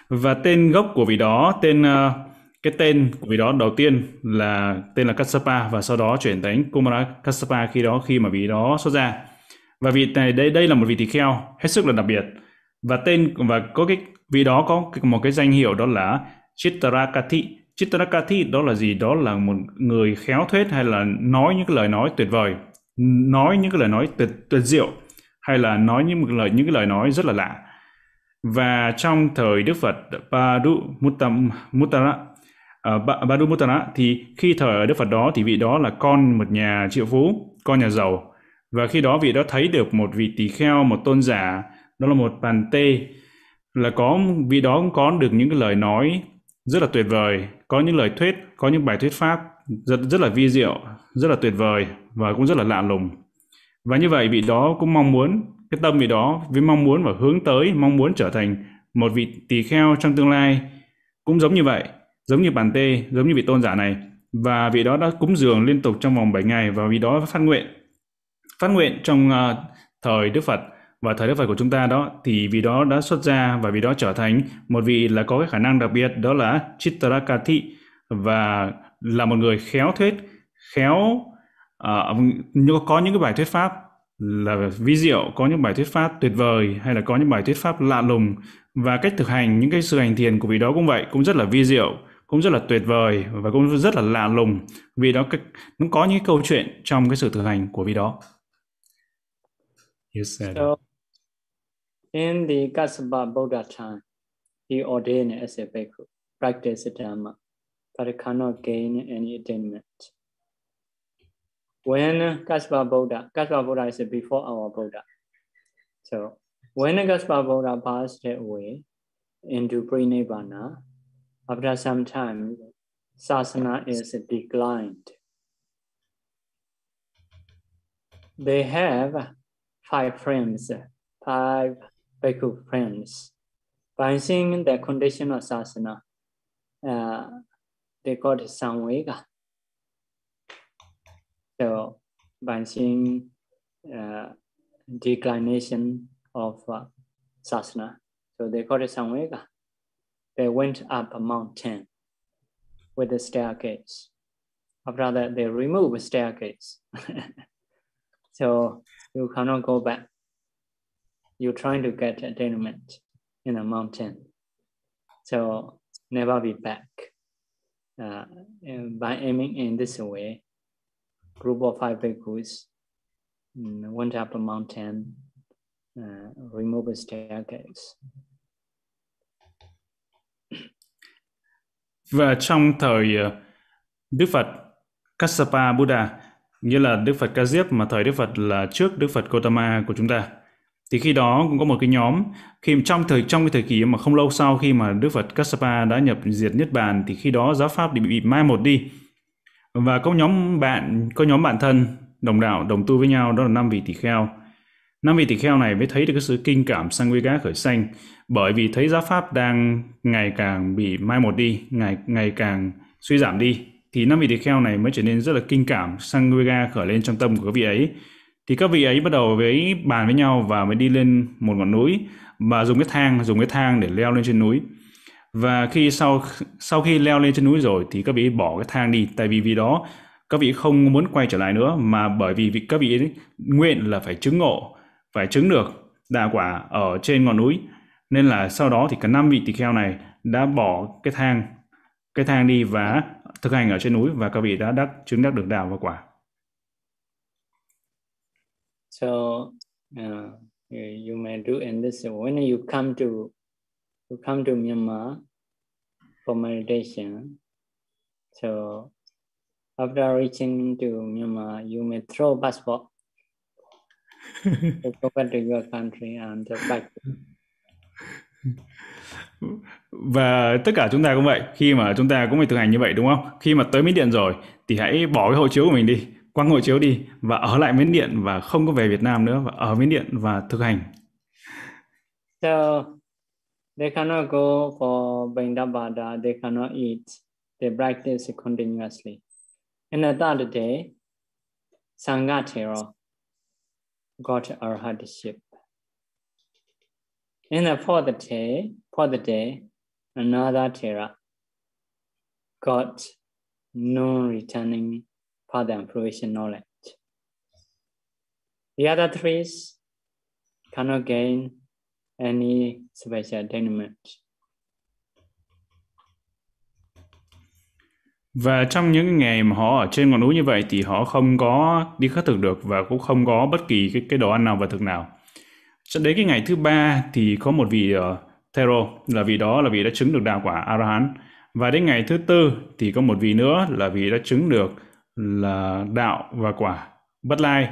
S2: và tên gốc của vị đó tên uh, cái tên của vị đó đầu tiên là tên là Kassapa và sau đó chuyển thành Kumara Kassapa khi đó khi mà vị đó xuất ra. Và vị này đây đây là một vị tỳ kheo hết sức là đặc biệt. Và tên và có cái vị đó có một cái danh hiệu đó là Chittarakati Chittarakati đó là gì? Đó là một người khéo thuyết hay là nói những cái lời nói tuyệt vời nói những cái lời nói tuyệt tuyệt diệu hay là nói những lời những cái lời nói rất là lạ. Và trong thời Đức Phật Badu Muttam Muttara uh, Badu Muttara thì khi thời Đức Phật đó thì vị đó là con một nhà triệu phú con nhà giàu. Và khi đó vị đó thấy được một vị tỳ kheo một tôn giả đó là một bàn tê là có vị đó cũng có được những cái lời nói rất là tuyệt vời có những lời thuyết có những bài thuyết pháp rất rất là vi diệu rất là tuyệt vời và cũng rất là lạ lùng và như vậy vị đó cũng mong muốn cái tâm vị đó với mong muốn và hướng tới mong muốn trở thành một vị tỳ kheo trong tương lai cũng giống như vậy giống như bàn tê giống như vị tôn giả này. Và vị đó đã cúng dường liên tục trong vòng 7 ngày và vị đó phát nguyện phát nguyện trong uh, thời Đức Phật và thời Đức Phật của chúng ta đó thì vị đó đã xuất ra và vị đó trở thành một vị là có cái khả năng đặc biệt đó là Chittarakati và là một người khéo thuyết khéo uh, có những cái bài thuyết pháp là vi diệu có những bài thuyết pháp tuyệt vời hay là có những bài thuyết pháp lạ lùng. Và cách thực hành những cái sự hành thiền của vị đó cũng vậy cũng rất là vi diệu cũng rất là tuyệt vời và cũng rất là lạ lùng. Vì đó nó có những câu chuyện trong cái sự thực hành của vị đó.
S3: Yes, so, in the Kassapa Buddha time, he ordained as a bhikkhu, practice Dhamma, but cannot gain any attainment. When Kassapa Buddha, Kassapa Buddha is before our Buddha. So when Kassapa Buddha passed away into Pre-Nibbana, after some time, sasana is declined. They have five friends, five bhikkhu friends. By seeing the condition of sasana, uh, they got samvega. So by seeing uh, declination of uh, sasana, so they got samvega. They went up a mountain with a staircase. After that, they remove the staircase. so you cannot go back. You're trying to get attainment in a mountain. So never be back. Uh, by aiming in this way, group of five bhikkhus went up a mountain, uh, remove a staircase.
S2: Và trong thời ờ, Đức Phật Kassapa Buddha nghĩa là Đức Phật Ca Diếp mà thời Đức Phật là trước Đức Phật Gotama của chúng ta. Thì khi đó cũng có một cái nhóm khi trong thời trong cái thời kỳ mà không lâu sau khi mà Đức Phật Kassapa đã nhập diệt niết bàn thì khi đó giáo pháp bị bị mai một đi. Và có nhóm bạn có nhóm bạn thân đồng đạo đồng tu với nhau đó là năm vị tỳ kheo. năm vị tỳ kheo này mới thấy được cái sự kinh cảm sang Sangvika khởi sanh bởi vì thấy giáo pháp đang ngày càng bị mai một đi, ngày ngày càng suy giảm đi thì năm vị tỳ kheo này mới trở nên rất là kinh cảm sang Sangvika khởi lên trong tâm của các vị ấy. Thì các vị ấy bắt đầu với bàn với nhau và mới đi lên một ngọn núi và dùng cái thang dùng cái thang để leo lên trên núi và khi sau sau khi leo lên trên núi rồi thì các vị bỏ cái thang đi. Tại vì vì đó các vị không muốn quay trở lại nữa mà bởi vì các vị nguyện là phải chứng ngộ phải chứng được đà quả ở trên ngọn núi. Nên là sau đó thì cả năm vị tỳ kheo này đã bỏ cái thang cái thang đi và thực hành ở trên núi và các vị đã đắc chứng đắc được đạo và quả.
S3: So uh, you may do in this when you come to you come to Myanmar for meditation. So after reaching to Myanmar, you may throw passport to go back to your country and back.
S2: và tất cả chúng ta cũng vậy khi mà chúng ta cũng phải thực hành như vậy đúng không khi mà tới miến điện rồi thì hãy bỏ cái hộ chiếu của mình đi quăng hộ chiếu đi và ở lại miến điện và không có về Việt Nam nữa và ở miến điện và thực hành
S3: so they cannot go for Bindabada they cannot eat they practice continuously in the third day Sangatero got arhatship In the fourth day, fourth day, another Tera got non-returning path and fruition knowledge. The other three cannot gain any special attainment.
S2: Và trong những ngày mà họ ở trên ngọn núi như vậy thì họ không có đi khất thực được và cũng không có bất kỳ cái, cái đồ ăn nào và thực nào. Cho đến cái ngày thứ ba thì có một vị ờ, uh, Thero là vị đó là vị đã chứng được đạo quả Arahan Và đến ngày thứ tư thì có một vị nữa là vị đã chứng được là đạo và quả bất lai.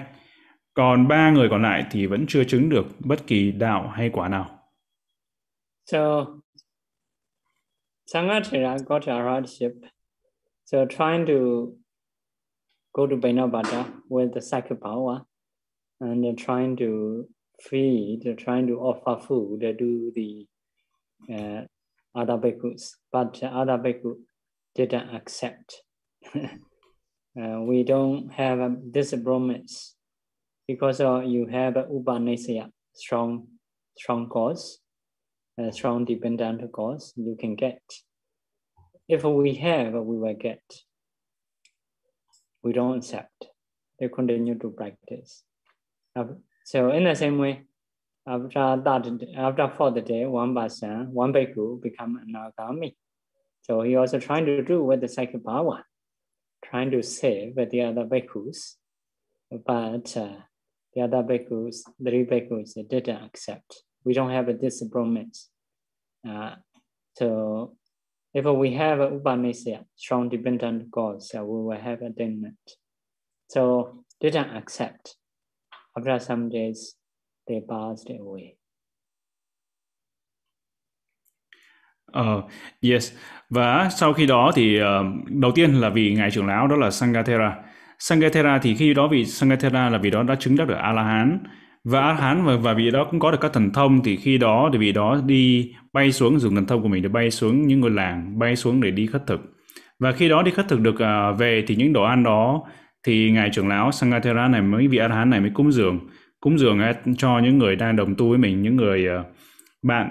S2: Còn ba người còn lại thì vẫn chưa chứng được bất kỳ đạo hay quả nào.
S3: So Sangha got a hardship. So trying to go to Bainabada with the psychic power and trying to feed, trying to offer food to the uh, other bhikkhus, but other bhikkhu didn't accept. uh, we don't have a, this promise because uh, you have upanisya, strong, strong cause, strong dependent cause you can get. If we have, we will get. We don't accept. They continue to practice. So in the same way, after that, after fourth day, one person, one bhikkhu become an agami. So he also trying to do with the psychic power, trying to save the other bhikkhus, but uh, the other bhikkhus, the three bhikkhus, they didn't accept. We don't have a promise. Uh, so if we have a upanisya, strong dependent gods, so we will have attainment. So didn't accept. After some days, they passed away.
S2: Uh, yes. Và sau khi đó thì uh, đầu tiên là vì ngài trưởng lão đó là Sangathera. Sangatera thì khi đó vị Sangatera là vị đó đã chứng đắc được A-la-hán. Và A-la-hán và, và vị đó cũng có được các thần thông thì khi đó thì vị đó đi bay xuống dùng thần thông của mình để bay xuống những ngôi làng bay xuống để đi khất thực. Và khi đó đi khất thực được uh, về thì những đồ ăn đó thì ngài trưởng lão Sangatera này mới vị A-la-hán này mới cúng dường. Cúng dường à, cho những người đang đồng tu với mình những người uh, bạn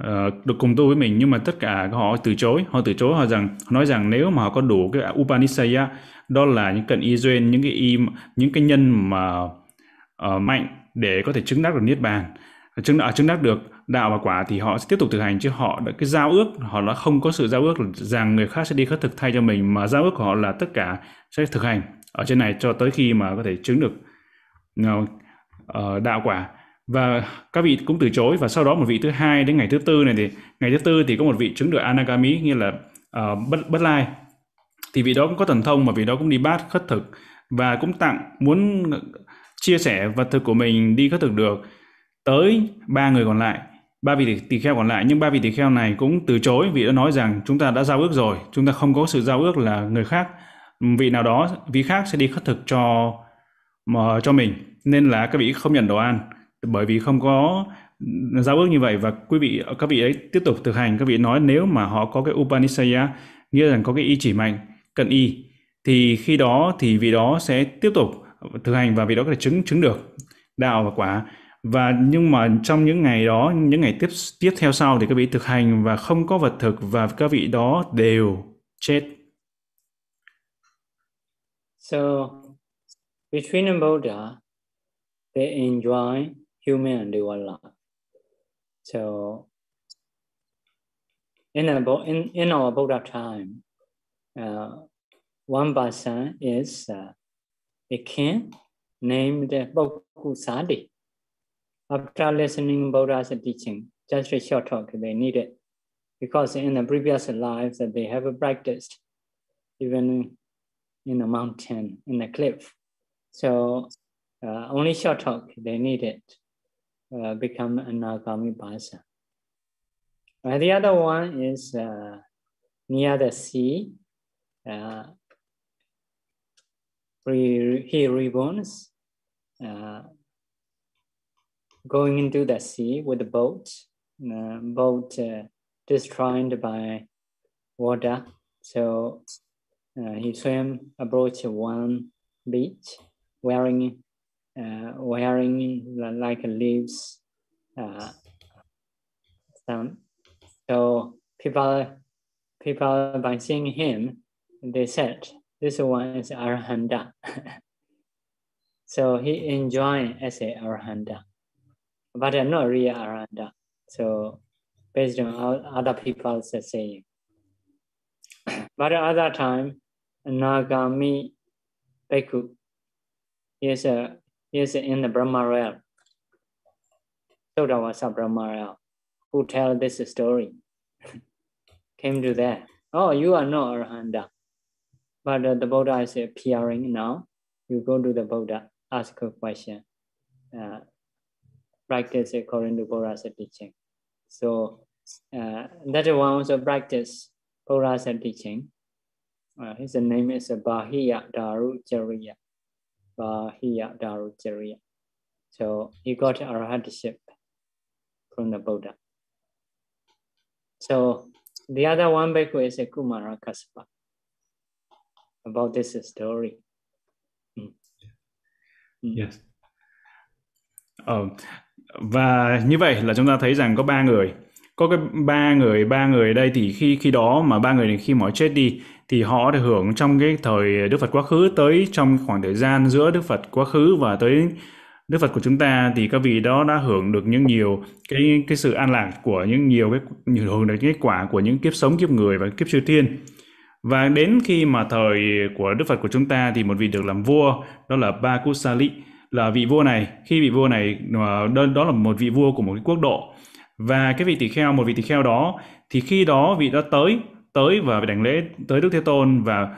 S2: uh, được cùng tu với mình. Nhưng mà tất cả họ từ chối họ từ chối họ rằng họ nói rằng nếu mà họ có đủ cái upanisaya đó là những cận y duyên những cái y những cái nhân mà uh, mạnh để có thể chứng đắc được niết bàn. Chứng đạo chứng đắc được đạo và quả thì họ sẽ tiếp tục thực hành chứ họ đã cái giao ước họ đã không có sự giao ước rằng người khác sẽ đi khất thực thay cho mình mà giao ước của họ là tất cả sẽ thực hành ở trên này cho tới khi mà có thể chứng được uh, đạo quả. Và các vị cũng từ chối và sau đó một vị thứ hai đến ngày thứ tư này thì ngày thứ tư thì có một vị chứng được anagami nghĩa là uh, bất bất lai thì vị đó cũng có thần thông mà vị đó cũng đi bát khất thực. Và cũng tặng, muốn chia sẻ vật thực của mình đi khất thực được tới ba người còn lại, ba vị tỳ kheo còn lại. Nhưng ba vị tỳ kheo này cũng từ chối. Vị đã nói rằng, chúng ta đã giao ước rồi. Chúng ta không có sự giao ước là người khác. Vị nào đó, vị khác sẽ đi khất thực cho, mà, cho mình. Nên là các vị không nhận đồ ăn. Bởi vì không có giao ước như vậy. Và quý vị, các vị ấy tiếp tục thực hành. Các vị nói, nếu mà họ có cái Upanishaya nghĩa rằng có cái ý chỉ mạnh cận y thì khi đó thì vị đó sẽ tiếp tục thực hành và vị đó có thể chứng chứng được đạo và quả. Và nhưng mà trong những ngày đó những ngày tiếp tiếp theo sau thì các vị thực hành và không có vật thực và các vị đó đều chết.
S3: So between the Buddha they enjoy human and divine life so in a, in in our Buddha time one person is uh, a king named Bokkusadi after listening Buddha's teaching, just a short talk they needed, because in the previous lives they have practiced, even in the mountain, in the cliff. So uh, only short talk they needed uh, become a Nagami Basa. Uh, the other one is uh, near the sea. Uh, he reborns uh, going into the sea with a boat, uh, boat destroyed by water. So uh, he swam approach one beach, wearing uh, wearing like leaves. Uh, some so people people by seeing him, they said this one is arhanda. so he enjoyed as a arhanda but I'm not really Aranda. So based on other people's saying. but at other time, Nagami Bhikkhu is, a, is in the Brahma realm. Sodawasa Brahma realm, who tell this story. Came to that. Oh, you are not Arhanda. But uh, the Buddha is appearing now. You go to the Buddha, ask a question. Uh, practice according to Buddha's teaching. So uh, that one also practice Buddha's teaching. Uh, his name is Bahiya Daruchariya. Bahiya Daruchariya. So he got arhatship from the Buddha. So the other one bhikkhu is a Kumara Kaspa. About this story.
S2: Mm. mm. Yes. Um, và như vậy là chúng ta thấy rằng có ba người có cái ba người ba người đây thì khi khi đó mà ba người này khi mà chết đi thì họ được hưởng trong cái thời Đức Phật quá khứ tới trong khoảng thời gian giữa Đức Phật quá khứ và tới Đức Phật của chúng ta thì các vị đó đã hưởng được những nhiều cái cái sự an lạc của những nhiều cái hưởng được cái quả của những kiếp sống kiếp người và kiếp chư thiên và đến khi mà thời của Đức Phật của chúng ta thì một vị được làm vua đó là Ba Kusali là vị vua này. Khi vị vua này à, đó, đó là một vị vua của một cái quốc độ. Và cái vị tỳ kheo một vị tỳ kheo đó thì khi đó vị đã tới tới và đảnh lễ tới Đức Thế Tôn và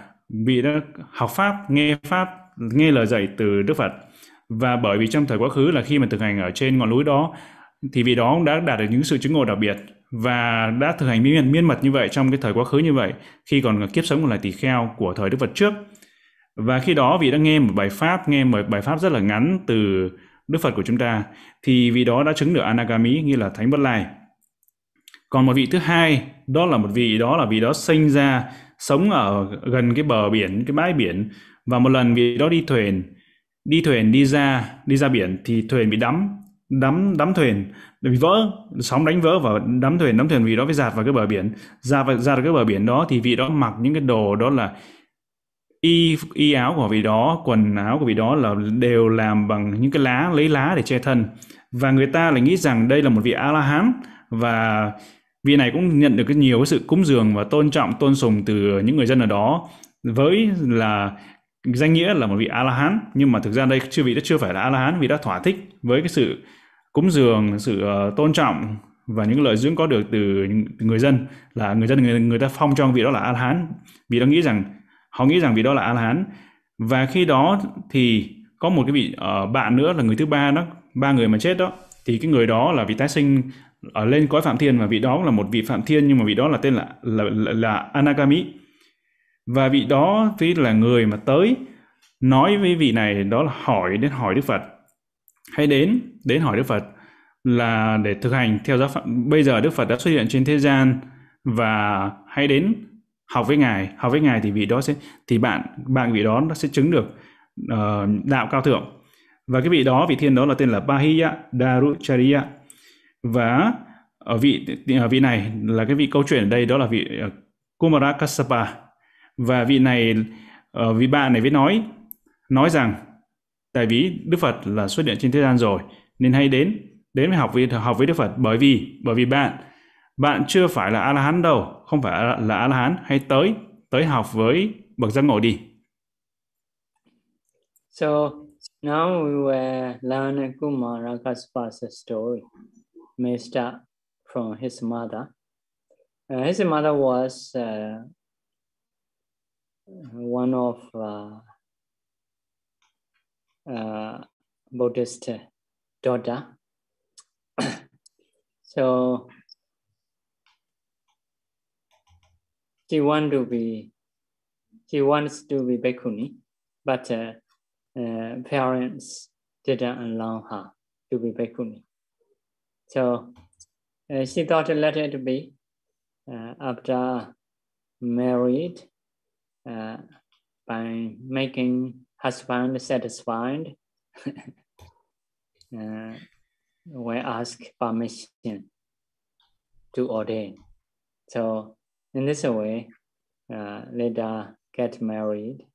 S2: vị đã học pháp nghe pháp nghe lời dạy từ Đức Phật. Và bởi vì trong thời quá khứ là khi mà thực hành ở trên ngọn núi đó thì vị đó đã đạt được những sự chứng ngộ đặc biệt và đã thực hành miên miên mật như vậy trong cái thời quá khứ như vậy khi còn kiếp sống còn là tỳ kheo của thời Đức Phật trước. Và khi đó vị đã nghe một bài pháp, nghe một bài pháp rất là ngắn từ Đức Phật của chúng ta, thì vị đó đã chứng được Anagami, như là Thánh Bất Lai. Còn một vị thứ hai, đó là một vị đó là vị đó sinh ra, sống ở gần cái bờ biển, cái bãi biển, và một lần vị đó đi thuyền, đi thuyền đi ra, đi ra biển thì thuyền bị đắm, đắm đắm thuyền bị vỡ, sóng đánh vỡ và đắm thuyền đắm thuyền vì đó phải giạt vào cái bờ biển. Ra vào ra cái bờ biển đó thì vị đó mặc những cái đồ đó là y y áo của vị đó, quần áo của vị đó là đều làm bằng những cái lá, lấy lá để che thân. Và người ta lại nghĩ rằng đây là một vị a la hán và vị này cũng nhận được cái nhiều cái sự cúng dường và tôn trọng, tôn sùng từ những người dân ở đó với là danh nghĩa là một vị a la hán nhưng mà thực ra đây chưa vị đã chưa phải là a la hán vì đã thỏa thích với cái sự cúng dường sự ờ, tôn trọng và những lợi dưỡng có được từ người dân là người dân người, người ta phong cho vị đó là a la hán vì đó nghĩ rằng họ nghĩ rằng vị đó là a la hán và khi đó thì có một cái vị uh, bạn nữa là người thứ ba đó ba người mà chết đó thì cái người đó là vị tái sinh ở lên cõi phạm thiên và vị đó là một vị phạm thiên nhưng mà vị đó là tên là là, là, là anagami. Và vị đó thì là người mà tới nói với vị này đó là hỏi đến hỏi đức phật hãy đến đến hỏi Đức Phật là để thực hành theo giáo pháp bây giờ Đức Phật đã xuất hiện trên thế gian và hãy đến học với ngài. Học với ngài thì vị đó sẽ thì bạn bạn vị đó nó sẽ chứng được uh, đạo cao thượng. Và cái vị đó vị thiên đó là tên là Bahiya Daruchariya. Và ở vị ở vị này là cái vị câu chuyện ở đây đó là vị ờ, uh, Kumara Kassapa và vị này uh, vị bạn này mới nói nói rằng tại vì Đức Phật là xuất hiện trên thế gian rồi nên hãy đến đến với học với học với Đức Phật. Bởi vì bởi vì bạn bạn chưa phải là a la hán đâu không phải là a la hán hãy tới tới học với bậc giác ngộ đi.
S3: So now we will learn Kumara Kaspa's story may start from his mother. Uh, his mother was uh, one of uh, uh, Buddhist daughter so she want to be she wants to be bhikkhuni, but uh, uh, parents didn't allow her to be bhikkhuni. So uh, she thought let it be. Uh, after married, uh, by making husband satisfied, uh, we ask permission to ordain. So in this way, uh, later get married,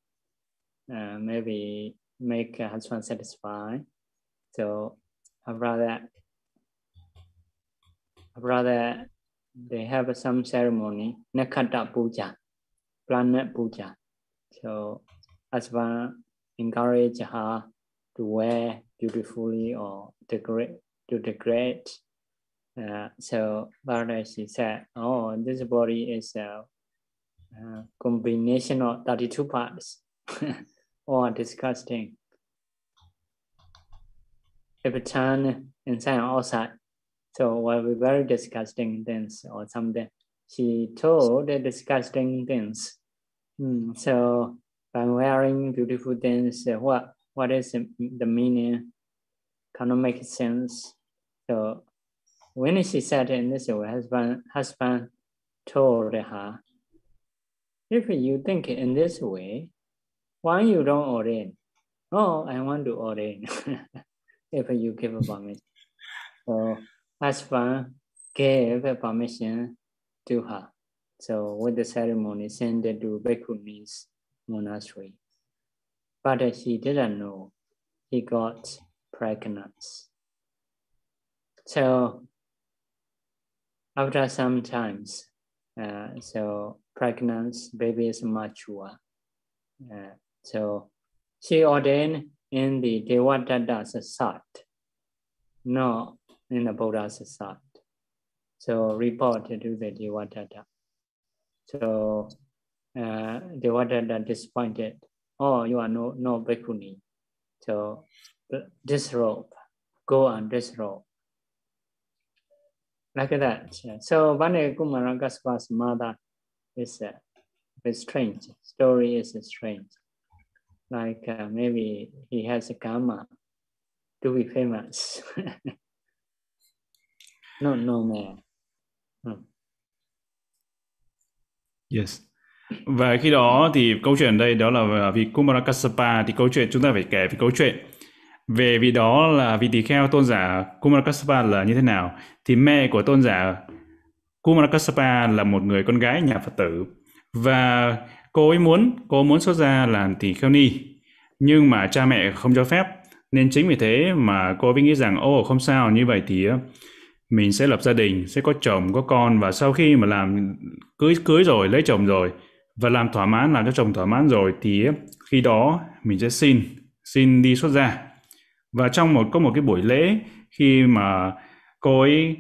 S3: uh, maybe make a husband satisfied. So I'd rather, rather they have some ceremony, Nakata Puja, planet puja. So husband encourage her to wear beautifully or decorate to decorate uh, so Bharata she said, oh, this body is a, a combination of 32 parts. oh, disgusting. If turn inside and outside, so will be very disgusting things or something. She told the disgusting things. Hmm, so by wearing beautiful things, uh, what what is the meaning? Cannot make sense. So when she said in this way, husband, husband told her, if you think in this way, why you don't ordain? Oh, I want to ordain. if you give a permission. So husband gave a permission to her. So with the ceremony, sent to Bhikkhuni's monastery. But she didn't know he got pregnant. So after some times, uh, so pregnant baby is mature. Uh, so she ordained in the Devadatta's sat, not in the Buddha's sat. So reported to the Devadatta. So uh, Devadatta disappointed. Oh, you are no no bhikkhuni. So uh, disrobe, go and disrobe like that. So Vane Kumaragasapa's mother is a uh, strange. Story is strange. Like uh, maybe he has a karma to be famous. no, no man. Hmm.
S2: Yes. Và khi đó thì câu chuyện đây đó là vì Kumarakasapa, thì câu chuyện chúng ta phải kể về câu chuyện. Về vị đó là vị tỳ kheo tôn giả Kumarakassapa là như thế nào? Thì mẹ của tôn giả Kumarakassapa là một người con gái nhà Phật tử. Và cô ấy muốn, cô muốn xuất gia làm tỳ kheo ni. Nhưng mà cha mẹ không cho phép. Nên chính vì thế mà cô ấy nghĩ rằng ô không sao, như vậy thì mình sẽ lập gia đình, sẽ có chồng, có con. Và sau khi mà làm, cưới cưới rồi, lấy chồng rồi và làm thỏa mãn, làm cho chồng thỏa mãn rồi thì khi đó mình sẽ xin xin đi xuất gia. Và trong một, có một cái buổi lễ, khi mà cô ấy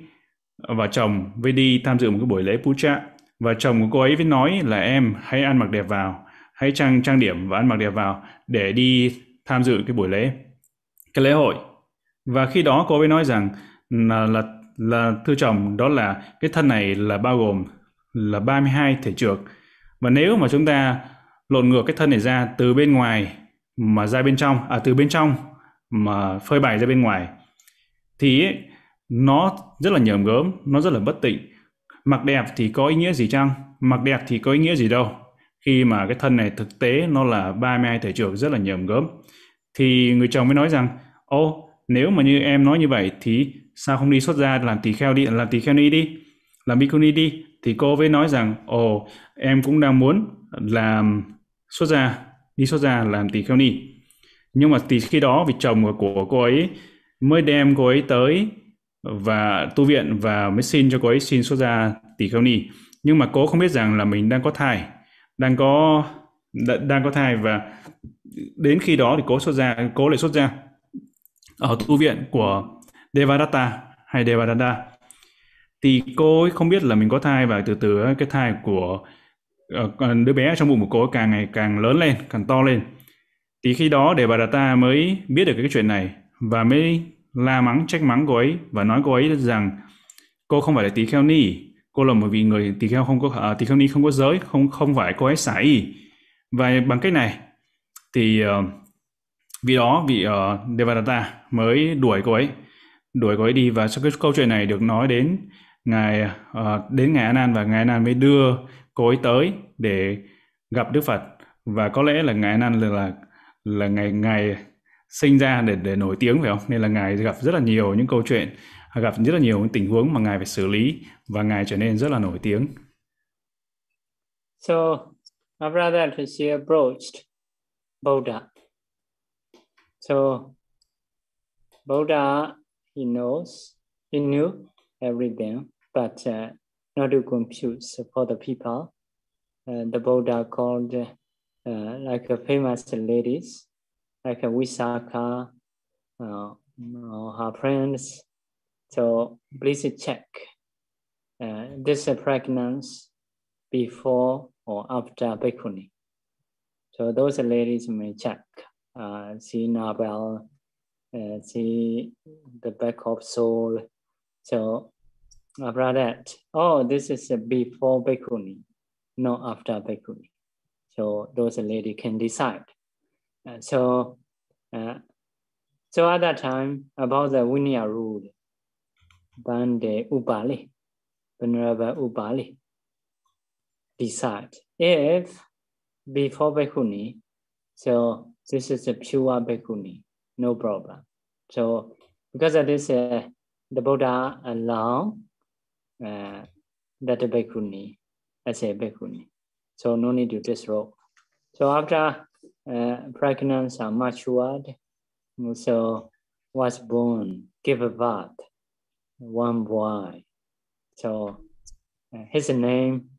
S2: và chồng với đi tham dự một cái buổi lễ puja và chồng của cô ấy với nói là, em, hãy ăn mặc đẹp vào, hãy trang trang điểm và ăn mặc đẹp vào để đi tham dự cái buổi lễ, cái lễ hội. Và khi đó cô ấy nói rằng là là là thưa chồng, đó là, cái thân này là bao gồm là 32 thể trược và nếu mà chúng ta lộn ngược cái thân này ra từ bên ngoài mà ra bên trong à từ bên trong mà phơi bày ra bên ngoài thì ấy, nó rất là nhờm gớm nó rất là bất tịnh. Mặc đẹp thì có ý nghĩa gì chăng? Mặc đẹp thì có ý nghĩa gì đâu. Khi mà cái thân này thực tế nó là 32 thể trưởng rất là nhờm gớm. Thì người chồng mới nói rằng ô nếu mà như em nói như vậy thì sao không đi xuất gia làm tỳ kheo đi làm tỳ kheo ni đi làm bikuni đi? Thì cô mới nói rằng, ồ, em cũng đang muốn làm xuất gia đi xuất gia làm tỳ kheo ni. Nhưng mà thì khi đó vị chồng của cô ấy mới đem cô ấy tới và tu viện và mới xin cho cô ấy xin xuất gia tỳ kheo ni. Nhưng mà cô không biết rằng là mình đang có thai, đang có đang có thai và đến khi đó thì cô xuất gia cô lại xuất gia ở tu viện của Devadatta hay Devadatta thì cô ấy không biết là mình có thai và từ từ cái thai của ờ, ờ, đứa bé trong bụng của cô ấy càng ngày càng lớn lên càng to lên. Thì khi đó Devadatta mới biết được cái chuyện này và mới la mắng trách mắng cô ấy và nói cô ấy rằng cô không phải là tỳ kheo ni. Cô là một vị người tỳ kheo không có uh, tỳ kheo ni không có giới không không phải cô ấy xả y. Và bằng cách này thì uh, vì đó vị uh, Devadatta mới đuổi cô ấy đuổi cô ấy đi. Và sau cái câu chuyện này được nói đến ngài uh, đến ngài An và ngài An mới đưa cô ấy tới để gặp Đức Phật và có lẽ là ngài An là là, là ngày ngày sinh ra để để nổi tiếng phải không nên là ngài gặp rất là nhiều những câu chuyện gặp rất là nhiều những tình huống mà ngài phải xử lý và ngài trở nên rất là nổi tiếng.
S3: So my brother she approached Buddha. So Buddha he knows he knew everything, but uh, not to confuse for the people. Uh, the Buddha called uh, like a famous ladies like a Visakha uh, or her friends. So please check uh, this pregnancy before or after Bhikkhuni. So those ladies may check, uh, see Nabel, uh, see the back of soul. So after that, oh, this is before Bhikkhuni, not after Bhikkhuni. So those ladies can decide. Uh, so, uh, so at that time, about the Vinaya rule, Bande Upali, Venerable Upali, decide if before Bhikkhuni, so this is a pure Bhikkhuni, no problem. So because of this, uh, the Buddha allow uh, that Bhikkhuni as a Bhikkhuni. So no need to disrobe. So after uh, pregnancy are matured, so was born, give birth, one boy. So uh, his name,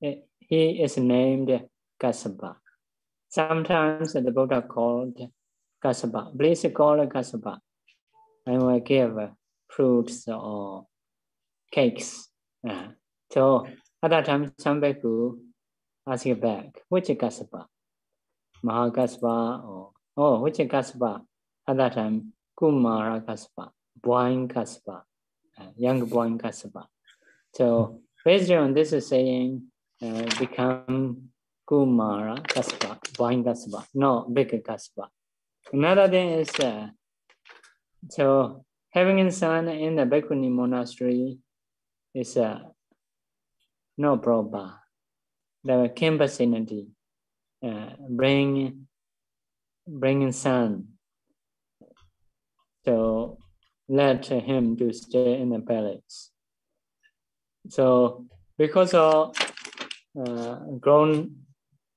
S3: he is named Kasaba. Sometimes the Buddha called Kasaba. Please call Kasaba. I will give fruits or cakes. À, uh, so at that time, Sambeku people ask back, which Kasapa? Mahakaspa or oh, which Kaspa? At that time, Kumara Kaspa, Boy Kaspa, uh, young boy Kaspa. So based on this saying, uh, become Kumara Kaspa, Boy Kaspa, no big Kaspa. Another thing is uh, so having a son in the Bhikkhuni monastery is uh, no problem. The campus energy uh, bring bringing son. So let him to stay in the palace. So because of uh, grown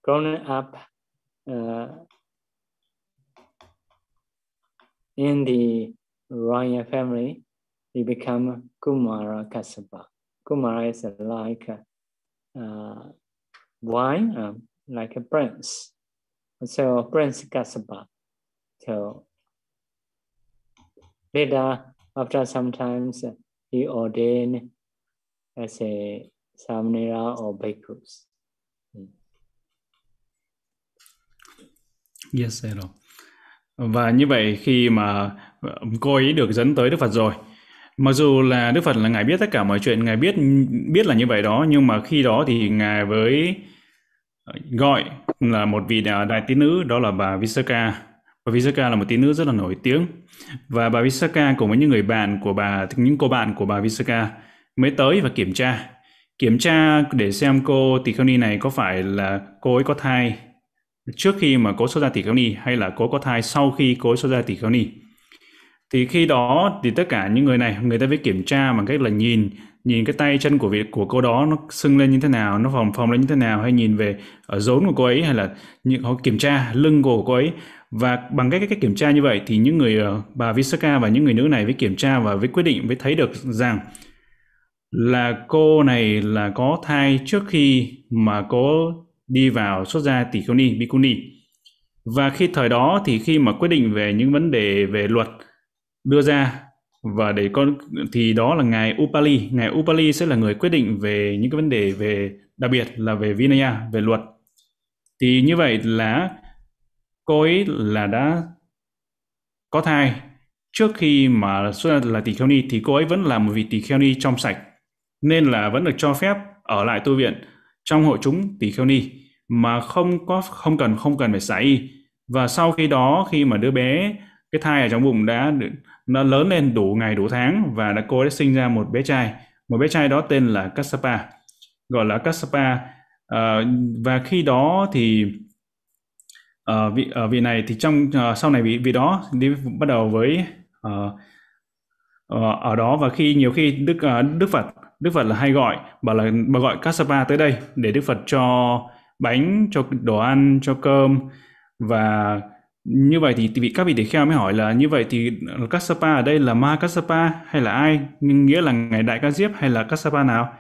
S3: grown up uh, in the royal family, he become Kumara Kasapa. Kumara is like uh, wine, um, like a prince. So Prince Kasapa. So later, after some times, uh, he ordained as a Samnera or Bhikkhus.
S2: Yes, hello. Và như vậy khi mà Ờ, cô ấy được dẫn tới Đức Phật rồi, mặc dù là Đức Phật là ngài biết tất cả mọi chuyện, ngài biết biết là như vậy đó, nhưng mà khi đó thì ngài với ờ, gọi là một vị đại tín nữ đó là bà Visaka Bà Visakha là một tín nữ rất là nổi tiếng và bà Visakha cùng với những người bạn của bà, những cô bạn của bà Visakha mới tới và kiểm tra. Kiểm tra để xem cô tỳ kheo ni này có phải là cô ấy có thai trước khi mà cô xuất ra tỳ kheo ni hay là cô có thai sau khi cô ấy xuất ra tỳ kheo ni. Thì khi đó thì tất cả những người này, người ta phải kiểm tra bằng cách là nhìn nhìn cái tay chân của việc của cô đó nó sưng lên như thế nào, nó phồng phồng lên như thế nào, hay nhìn về ở rốn của cô ấy, hay là những họ kiểm tra lưng của cô ấy. Và bằng cách cái kiểm tra như vậy thì những người ờ, bà Visaka và những người nữ này với kiểm tra và với quyết định với thấy được rằng là cô này là có thai trước khi mà cô đi vào xuất gia tỷ kheo ni bikuni và khi thời đó thì khi mà quyết định về những vấn đề về luật đưa ra. Và để con, thì đó là ngài Upali. Ngài Upali sẽ là người quyết định về những cái vấn đề về, đặc biệt là về Vinaya, về luật. Thì như vậy là cô ấy là đã có thai. Trước khi mà xuất ra là tỷ kheo ni, thì cô ấy vẫn là một vị tỷ kheo ni trong sạch, nên là vẫn được cho phép ở lại tu viện trong hội chúng tỷ kheo ni, mà không có, không cần không cần phải xả y. Và sau khi đó, khi mà đứa bé cái thai ở trong bụng đã nó lớn lên đủ ngày đủ tháng và đã cô ấy sinh ra một bé trai. Một bé trai đó tên là Kassapa gọi là Kassapa. Uh, và khi đó thì uh, vị uh, vị này thì trong uh, sau này vị vị đó đi bắt đầu với uh, uh, ở đó. Và khi nhiều khi đức uh, đức phật đức phật là hay gọi bảo là bà gọi Kassapa tới đây để đức phật cho bánh cho đồ ăn cho cơm và như vậy thì vị các vị tỳ kheo mới hỏi là như vậy thì Kassapa ở đây là Ma Kassapa hay là ai? Nghĩa là ngài đại ca diếp hay là Kassapa nào?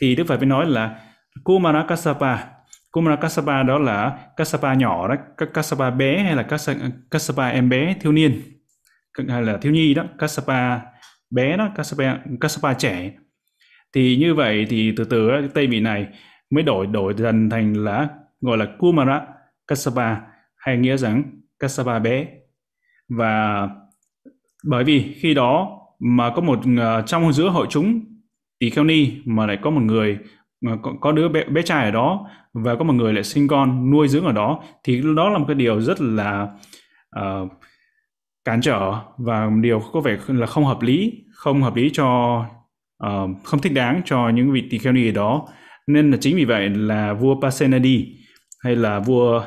S2: Thì Đức Phật mới nói là Kumara Kassapa. Kumara Kassapa đó là Kassapa nhỏ đó Kassapa bé hay là Kassapa em bé thiếu niên? Hay là thiếu nhi đó, Kassapa bé đó, Kassapa Kassapa trẻ. Thì như vậy thì từ từ tây vị này mới đổi đổi dần thành là gọi là Kumara Kassapa, hay nghĩa rằng Kassapa bé. Và bởi vì khi đó mà có một ờ, trong giữa hội chúng tỳ kheo ni mà lại có một người ờ, có, có đứa bé, bé trai ở đó và có một người lại sinh con nuôi dưỡng ở đó thì đó là một cái điều rất là uh, cản trở và điều có vẻ là không hợp lý không hợp lý cho uh, không thích đáng cho những vị tỳ kheo ni ở đó. Nên là chính vì vậy là vua Pasenadi hay là vua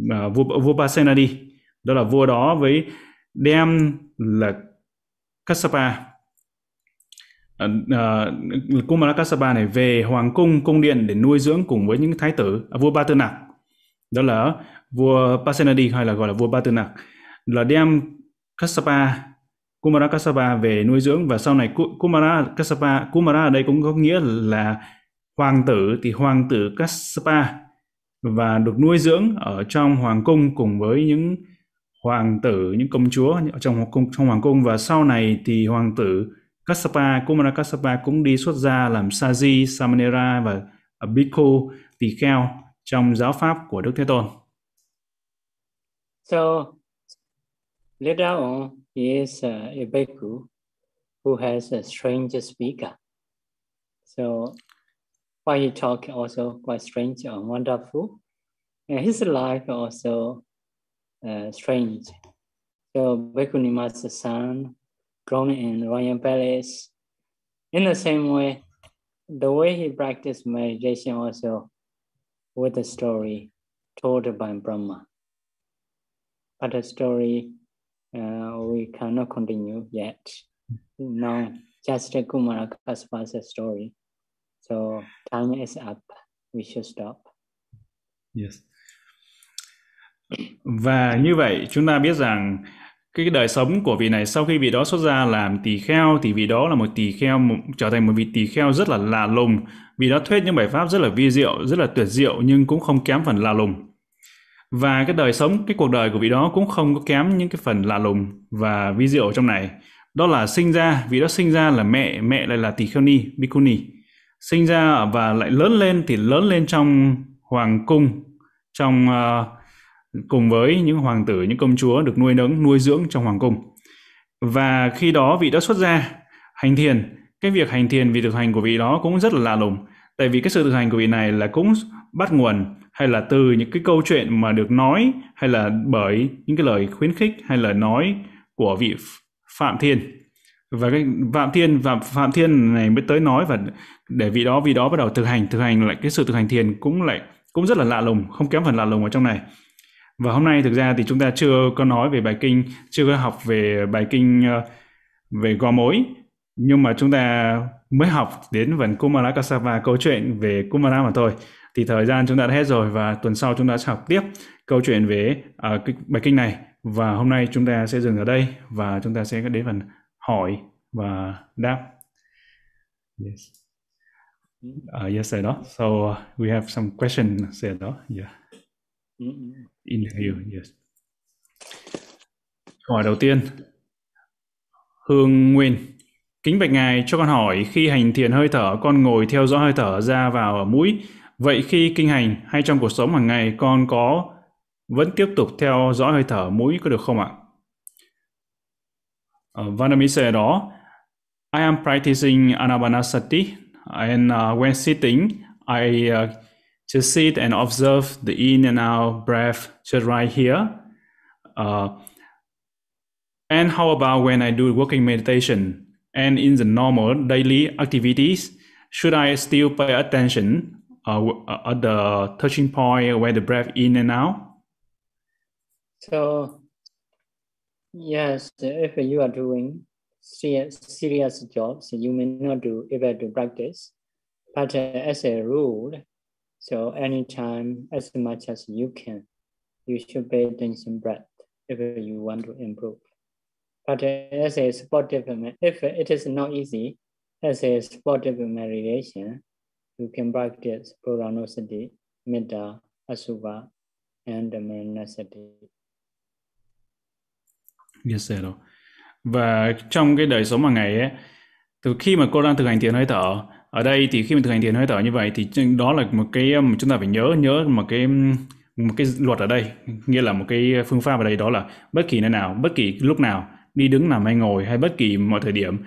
S2: uh, vua vua Pasenadi đó là vua đó với đem là Kassapa. À, à, uh, Kumara Kassapa này về hoàng cung cung điện để nuôi dưỡng cùng với những thái tử. Uh, vua Ba Tư đó là vua Pasenadi hay là gọi là vua Ba Tư là đem Kassapa Kumara Kassapa về nuôi dưỡng và sau này Kumara Kassapa Kumara ở đây cũng có nghĩa là hoàng tử thì hoàng tử Kassapa và được nuôi dưỡng ở trong hoàng cung cùng với những hoàng tử những công chúa ở trong hoàng cung trong hoàng cung và sau này thì hoàng tử Kassapa Kumara Kassapa cũng đi xuất gia làm Saji Samanera và Bhikkhu tỳ kheo trong giáo pháp của Đức Thế Tôn.
S3: So later on he is a, a bhikkhu who has a strange speaker. So why he talk also quite strange and wonderful. And his life also uh, strange. So Bhikkhunima's son, grown in royal palace. In the same way, the way he practiced meditation also with the story told by Brahma. But the story uh, we cannot continue yet. Now, just Kumara Kaspa's story. So time is up. We should stop.
S2: Yes. Và như vậy chúng ta biết rằng cái đời sống của vị này sau khi vị đó xuất gia làm tỳ kheo thì vị đó là một tỳ kheo một, trở thành một vị tỳ kheo rất là lạ lùng vì đó thuyết những bài pháp rất là vi diệu rất là tuyệt diệu nhưng cũng không kém phần lạ lùng và cái đời sống cái cuộc đời của vị đó cũng không có kém những cái phần lạ lùng và vi diệu trong này đó là sinh ra vị đó sinh ra là mẹ mẹ lại là tỳ kheo ni bikuni sinh ra và lại lớn lên thì lớn lên trong hoàng cung trong uh, cùng với những hoàng tử những công chúa được nuôi nấng nuôi dưỡng trong hoàng cung. Và khi đó vị đã xuất gia hành thiền. Cái việc hành thiền vì thực hành của vị đó cũng rất là lạ lùng tại vì cái sự thực hành của vị này là cũng bắt nguồn hay là từ những cái câu chuyện mà được nói hay là bởi những cái lời khuyến khích hay lời nói của vị Phạm Thiên. Và cái Phạm Thiên và Phạm Thiên này mới tới nói và để vị đó vị đó bắt đầu thực hành thực hành lại cái sự thực hành thiền cũng lại cũng rất là lạ lùng không kém phần lạ lùng ở trong này. Và hôm nay thực ra thì chúng ta chưa có nói về bài kinh chưa có học về bài kinh ờ, về gò mối. Nhưng mà chúng ta mới học đến phần Kumara Kasava câu chuyện về Kumara mà thôi. Thì thời gian chúng ta đã hết rồi và tuần sau chúng ta sẽ học tiếp câu chuyện về uh, cái bài kinh này. Và hôm nay chúng ta sẽ dừng ở đây và chúng ta sẽ đến phần hỏi và đáp. Yes uh, yes sir đó so uh, we have some question sir đó yeah. In here yes. Hỏi đầu tiên. Hương Nguyên Kính bạch ngài cho con hỏi khi hành thiền hơi thở con ngồi theo dõi hơi thở ra vào ở mũi. Vậy khi kinh hành hay trong cuộc sống hàng ngày con có vẫn tiếp tục theo dõi hơi thở mũi có được không ạ? Uh, Vanamisa đó I am practicing Anapanasati and uh, when sitting I uh, just sit and observe the in and out breath just right here. Uh, and how about when I do walking meditation and in the normal daily activities? Should I still pay attention uh, at the touching point where the breath in and out?
S3: So, yes, if you are doing serious, serious jobs, you may not do able to practice. But uh, as a rule, so anytime, as much as you can, you should pay attention breath if you want to improve. But uh, as a sportive, uh, if uh, it is not easy, as a sportive meditation, you can practice Puranosati, Metta, Asubha, and Manasati.
S2: Yes, sir. Và trong cái đời sống hàng ngày ấy, từ khi mà cô đang thực hành thiền hơi thở, ở đây thì khi mà thực hành thiền hơi thở như vậy thì đó là một cái um, mà chúng ta phải nhớ nhớ một cái um, một cái luật ở đây, nghĩa là một cái phương pháp ở đây đó là bất kỳ nơi nào, bất kỳ lúc nào đi đứng nằm hay ngồi hay bất kỳ mọi thời điểm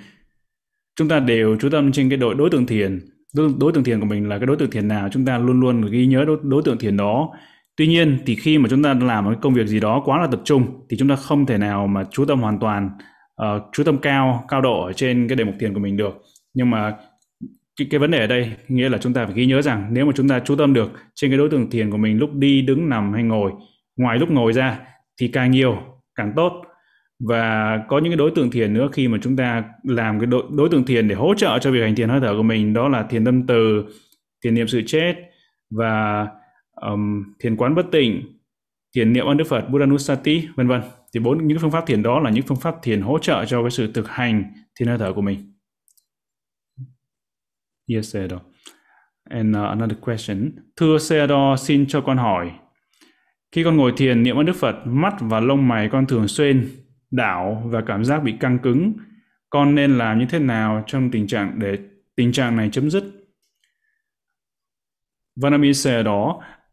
S2: chúng ta đều chú tâm trên cái đối, đối tượng thiền. Đối, đối tượng thiền của mình là cái đối tượng thiền nào chúng ta luôn luôn ghi nhớ đối, đối tượng thiền đó. Tuy nhiên thì khi mà chúng ta làm một công việc gì đó quá là tập trung thì chúng ta không thể nào mà chú tâm hoàn toàn uh, chú tâm cao cao độ ở trên cái đề mục thiền của mình được. Nhưng mà cái, cái vấn đề ở đây nghĩa là chúng ta phải ghi nhớ rằng nếu mà chúng ta chú tâm được trên cái đối tượng thiền của mình lúc đi đứng nằm hay ngồi ngoài lúc ngồi ra thì càng nhiều càng tốt. Và có những cái đối tượng thiền nữa khi mà chúng ta làm cái đối, đối tượng thiền để hỗ trợ cho việc hành thiền hơi thở của mình đó là thiền tâm từ thiền niệm sự chết và um, thiền quán bất tỉnh thiền niệm ơn đức phật Buddha Nusati, vân vân thì bốn những phương pháp thiền đó là những phương pháp thiền hỗ trợ cho cái sự thực hành thiền hơi thở của mình yes Sayadaw. and uh, another question thưa Sayadaw xin cho con hỏi khi con ngồi thiền niệm ơn đức phật mắt và lông mày con thường xuyên đảo và cảm giác bị căng cứng. Con nên làm như thế nào trong tình trạng để tình trạng này chấm dứt? Vâng, Vanami said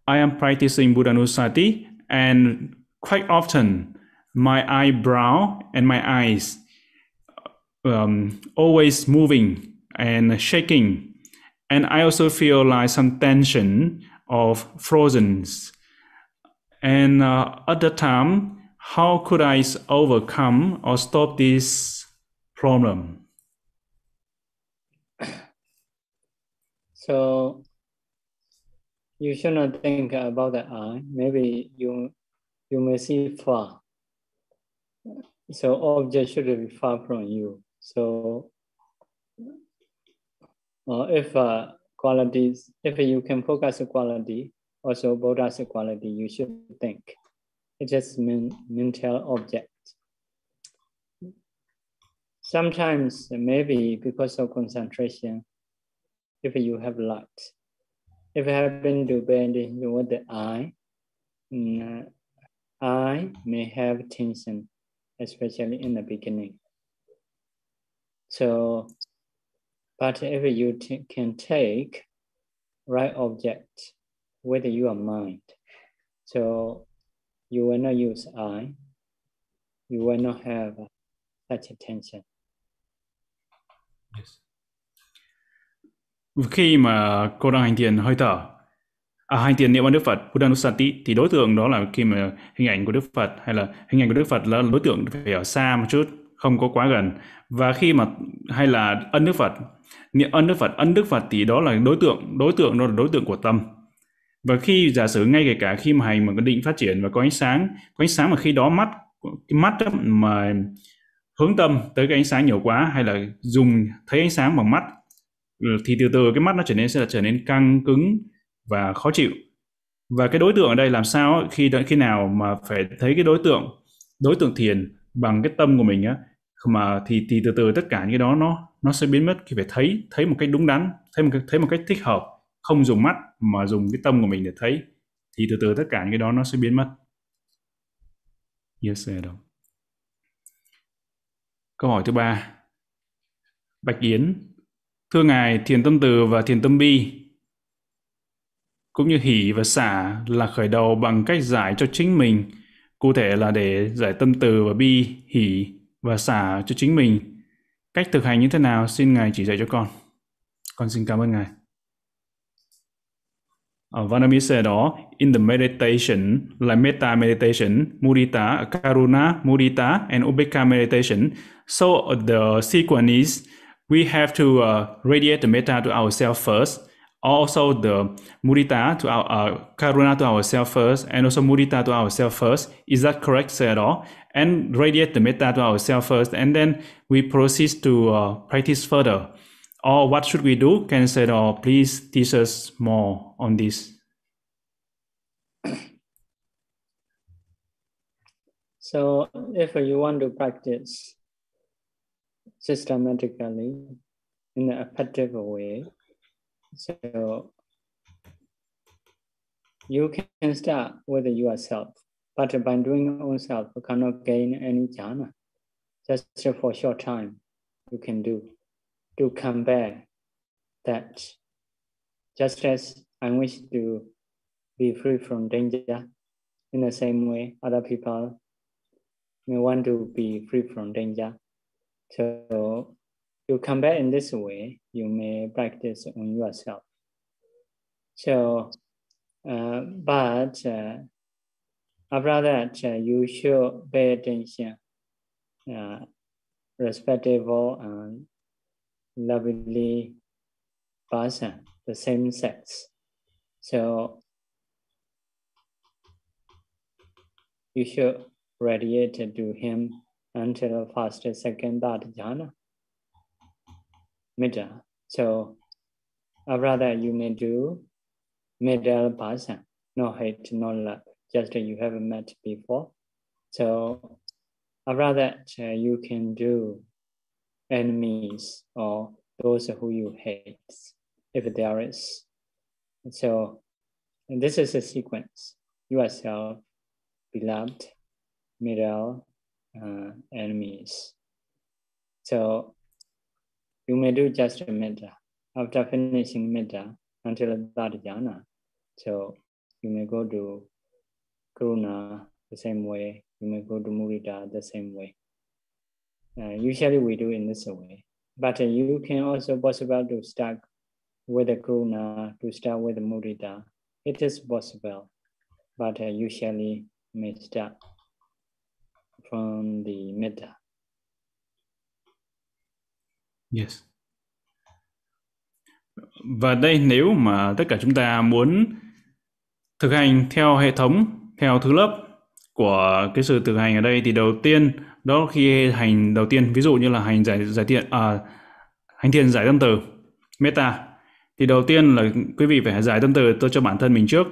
S2: I am practicing Buddhanusati and quite often my eyebrow and my eyes um, always moving and shaking. And I also feel like some tension of frozen. And uh, at the time, how could I overcome or stop this problem?
S3: So you should not think about the eye. Maybe you you may see far. So object should be far from you. So uh, if uh, qualities, if you can focus on quality, also Buddha's quality, you should think. It is men, mental object. Sometimes maybe because of concentration, if you have light, if you happen to bend with the eye, mm, eye may have tension, especially in the beginning. So, but if you can take right object with your mind, so you will not use I. You will not have such attention.
S2: Yes. Khi mà cô đang hành thiền hơi thở, à, hành thiền niệm ơn Đức Phật Buddhanusati thì đối tượng đó là khi mà hình ảnh của Đức Phật hay là hình ảnh của Đức Phật là đối tượng phải ở xa một chút không có quá gần. Và khi mà hay là ân Đức Phật niệm ân Đức Phật ân Đức Phật thì đó là đối tượng đối tượng đó là đối tượng của tâm. Và khi giả sử ngay kể cả khi mà hành mà có định phát triển và có ánh sáng có ánh sáng mà khi đó mắt cái mắt đó mà hướng tâm tới cái ánh sáng nhiều quá hay là dùng thấy ánh sáng bằng mắt ừ, thì từ từ cái mắt nó trở nên sẽ là trở nên căng cứng và khó chịu. Và cái đối tượng ở đây làm sao khi khi nào mà phải thấy cái đối tượng đối tượng thiền bằng cái tâm của mình á, mà thì thì từ từ tất cả những cái đó nó nó sẽ biến mất. Khi phải thấy thấy một cách đúng đắn, thấy một cách, thấy một cách thích hợp, không dùng mắt mà dùng cái tâm của mình để thấy, thì từ từ tất cả những cái đó nó sẽ biến mất. Yes đâu câu hỏi thứ ba. Bạch yến. Thưa ngài, thiền tâm từ và thiền tâm bi cũng như hỷ và xả là khởi đầu bằng cách giải cho chính mình. Cụ thể là để giải tâm từ và bi hỷ và xả cho chính mình. Cách thực hành như thế nào? Xin ngài chỉ dạy cho con. Con xin cảm ơn ngài. Ở Vanami đó, in the meditation, like metta meditation, mudita, karuna, mudita, and ubeka meditation, so the sequence is we have to uh, radiate the metta to ourselves first, also the mudita to our uh, karuna to ourselves first, and also mudita to ourselves first. Is that correct, Sayadaw? And radiate the metta to ourselves first, and then we proceed to uh, practice further. Or what should we do? Can Sayadaw please teach us more on this?
S3: So if you want to practice systematically in an effective way, so you can start with yourself, but by doing yourself, you cannot gain any jhana. Just for a short time, you can do to compare that. Just as I wish to be free from danger, in the same way, other people may want to be free from danger. So you combat in this way, you may practice on yourself. So, uh, but uh, after that, uh, you should pay attention, uh, respectable and lovely person, the same sex. So you should radiate to him until first, second, third jhana. Middle. So, that, you may do middle person, no hate, no love, just that you haven't met before. So, that, uh, you can do enemies or those who you hate, if there is. So, this is a sequence. Yourself, beloved, middle uh, enemies. So you may do just a metta. After finishing metta until that jhana, so you may go to karuna the same way. You may go to mudita the same way. Uh, usually we do in this way, but uh, you can also possible to start with the karuna, to start with the mudita. It is possible, but uh, usually may start from the metta.
S2: Yes. Và đây nếu mà tất cả chúng ta muốn thực hành theo hệ thống, theo thứ lớp của cái sự thực hành ở đây thì đầu tiên đó khi hành đầu tiên ví dụ như là hành giải giải thiện à, hành thiền giải tâm từ meta. Thì đầu tiên là quý vị phải giải tâm từ tôi cho bản thân mình trước.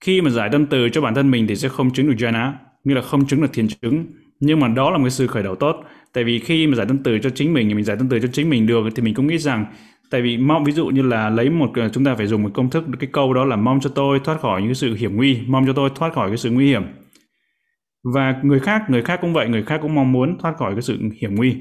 S2: Khi mà giải tâm từ cho bản thân mình thì sẽ không chứng được jhana như là không chứng được thiền chứng nhưng mà đó là một cái sự khởi đầu tốt. Tại vì khi mà giải tâm từ cho chính mình mình giải tâm từ cho chính mình được thì mình cũng nghĩ rằng tại vì mong ví dụ như là lấy một ờ, chúng ta phải dùng một công thức cái câu đó là mong cho tôi thoát khỏi những sự hiểm nguy mong cho tôi thoát khỏi cái sự nguy hiểm. Và người khác người khác cũng vậy người khác cũng mong muốn thoát khỏi cái sự hiểm nguy.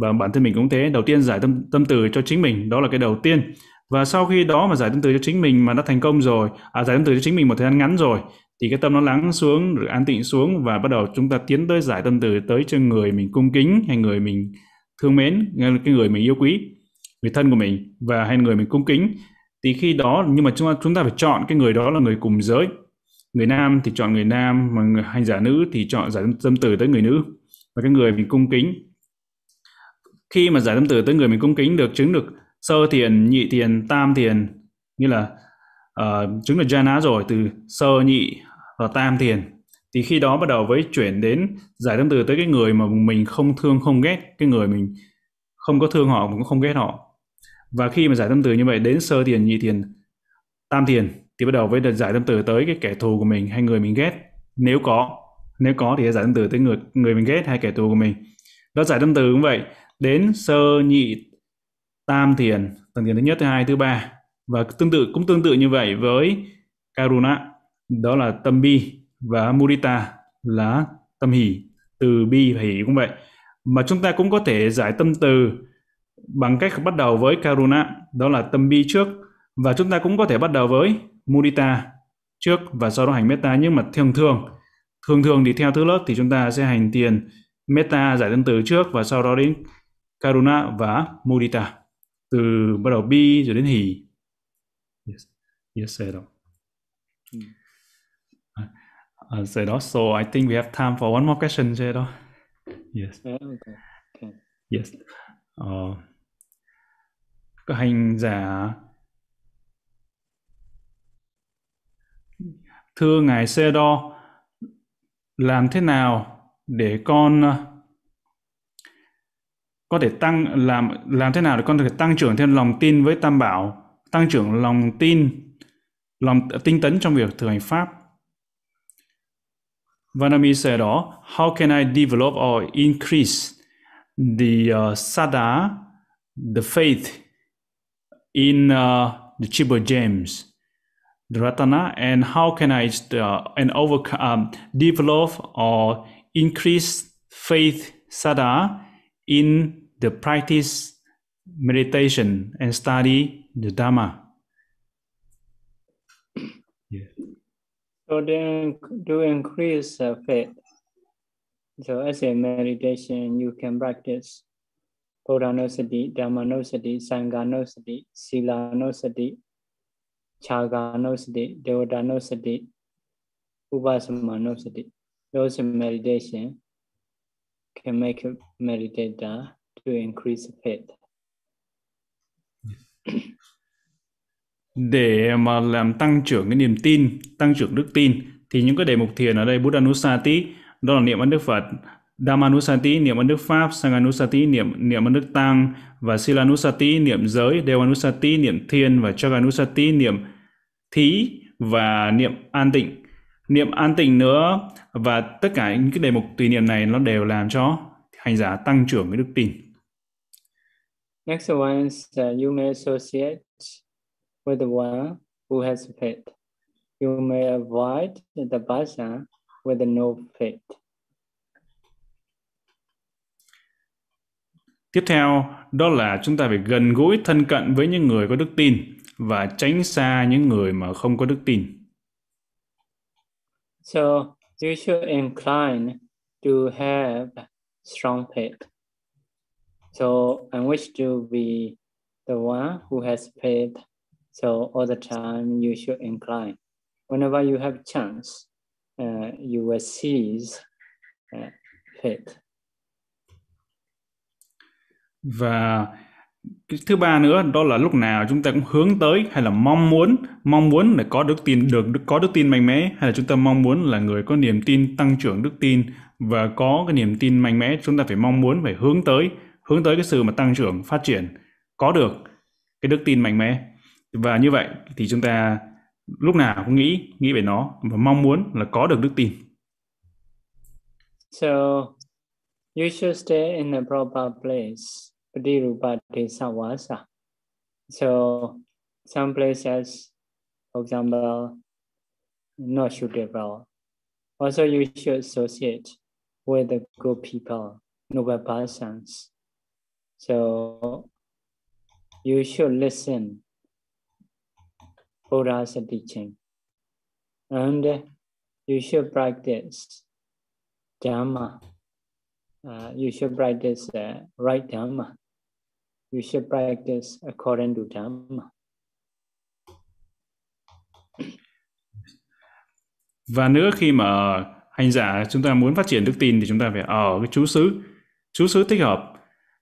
S2: Và bản thân mình cũng thế. Đầu tiên giải tâm tâm từ cho chính mình đó là cái đầu tiên. Và sau khi đó mà giải tâm từ cho chính mình mà đã thành công rồi à, giải tâm từ cho chính mình một thời gian ngắn rồi thì cái tâm nó lắng xuống rồi an tịnh xuống và bắt đầu chúng ta tiến tới giải tâm từ tới cho người mình cung kính hay người mình thương mến cái người mình yêu quý người thân của mình và hay người mình cung kính. Thì khi đó nhưng mà chúng ta chúng ta phải chọn cái người đó là người cùng giới. Người nam thì chọn người nam mà người hành giả nữ thì chọn giải tâm từ tới người nữ và cái người mình cung kính. Khi mà giải tâm từ tới người mình cung kính được chứng được sơ thiền nhị thiền tam thiền như là uh, chứng được jhana rồi từ sơ nhị và tam thiền. Thì khi đó bắt đầu với chuyển đến giải tâm từ tới cái người mà mình không thương, không ghét, cái người mình không có thương họ cũng không ghét họ. Và khi mà giải tâm từ như vậy đến sơ thiền, nhị thiền, tam thiền, thì bắt đầu với đợt giải tâm từ tới cái kẻ thù của mình hay người mình ghét. Nếu có nếu có thì giải tâm từ tới người người mình ghét hay kẻ thù của mình. Đó, giải tâm từ cũng vậy. Đến sơ, nhị, tam thiền, tầng thiền thứ nhất, thứ hai, thứ ba. Và tương tự, cũng tương tự như vậy với karuna đó là tâm bi và mudita là tâm hỷ, từ bi và hỷ cũng vậy. Mà chúng ta cũng có thể giải tâm từ bằng cách bắt đầu với karuna, đó là tâm bi trước. Và chúng ta cũng có thể bắt đầu với mudita trước và sau đó hành metta, nhưng mà thường thường thường thường thì theo thứ lớp thì chúng ta sẽ hành tiền metta, giải tâm từ trước và sau đó đến karuna và mudita từ bắt đầu bi rồi đến hỷ. Yes. Yes sir uh, say đó so I think we have time for one more question say đó yes
S3: Yeah, okay. Okay.
S2: yes uh, có hành giả thưa ngài Sê Đo làm thế nào để con có thể tăng làm làm thế nào để con có thể tăng trưởng thêm lòng tin với Tam Bảo, tăng trưởng lòng tin, lòng tinh tấn trong việc thực hành pháp. Vanami said đó, how can I develop or increase the uh, sada, the faith in uh, the Chiba James, the Ratana, and how can I uh, and overcome, um, develop or increase faith sada in the practice meditation and study the Dhamma. Yeah.
S3: So then to increase uh, faith, so as a meditation, you can practice Buddha Dhammanosati, Sanghanosati, Silanosati, Chaganosati, sati, Sangha. Those meditation can make a meditator uh, to increase faith. Yes.
S2: Để mà làm tăng trưởng cái niềm tin, tăng trưởng đức tin thì những cái đề mục thiền ở đây Buddha Nusati, đó là niệm ơn Đức Phật, Dhammanusati niệm ơn Đức Pháp, Sanghanusati niệm niệm ơn Đức Tăng và Silanusati niệm giới, Devanusati niệm thiên và Chaganusati niệm thí và niệm an tịnh. Niệm an tịnh nữa và tất cả những cái đề mục tùy niệm này nó đều làm cho hành giả tăng trưởng cái đức tin.
S3: Next one is uh, you may associate with the one who has faith. You may avoid the person with no faith.
S2: Tiếp theo, đó là chúng ta phải gần gũi thân cận với những người có đức tin và tránh xa những người mà không có đức tin.
S3: So you should incline to have strong faith. So I wish to be the one who has faith. So all the time you should incline. Whenever you have chance, uh, you will seize uh, faith.
S2: Và cái thứ ba nữa đó là lúc nào chúng ta cũng hướng tới hay là mong muốn mong muốn để có đức tin được có đức tin mạnh mẽ hay là chúng ta mong muốn là người có niềm tin tăng trưởng đức tin và có cái niềm tin mạnh mẽ chúng ta phải mong muốn phải hướng tới hướng tới cái sự mà tăng trưởng phát triển có được cái đức tin mạnh mẽ và như vậy thì chúng ta lúc nào cũng nghĩ nghĩ về nó và mong muốn là có được đức tin
S3: So you should stay in a proper place. Padirupati Sawasa. So some places, for example, not suitable. Also, you should associate with the good people, noble persons. So you should listen Buddha's teaching. And you should practice Dharma. Uh, you should practice uh, right Dharma. You should practice according to Dharma.
S2: Và nữa khi mà hành giả chúng ta muốn phát triển đức tin thì chúng ta phải ở cái chú xứ, chú xứ thích hợp.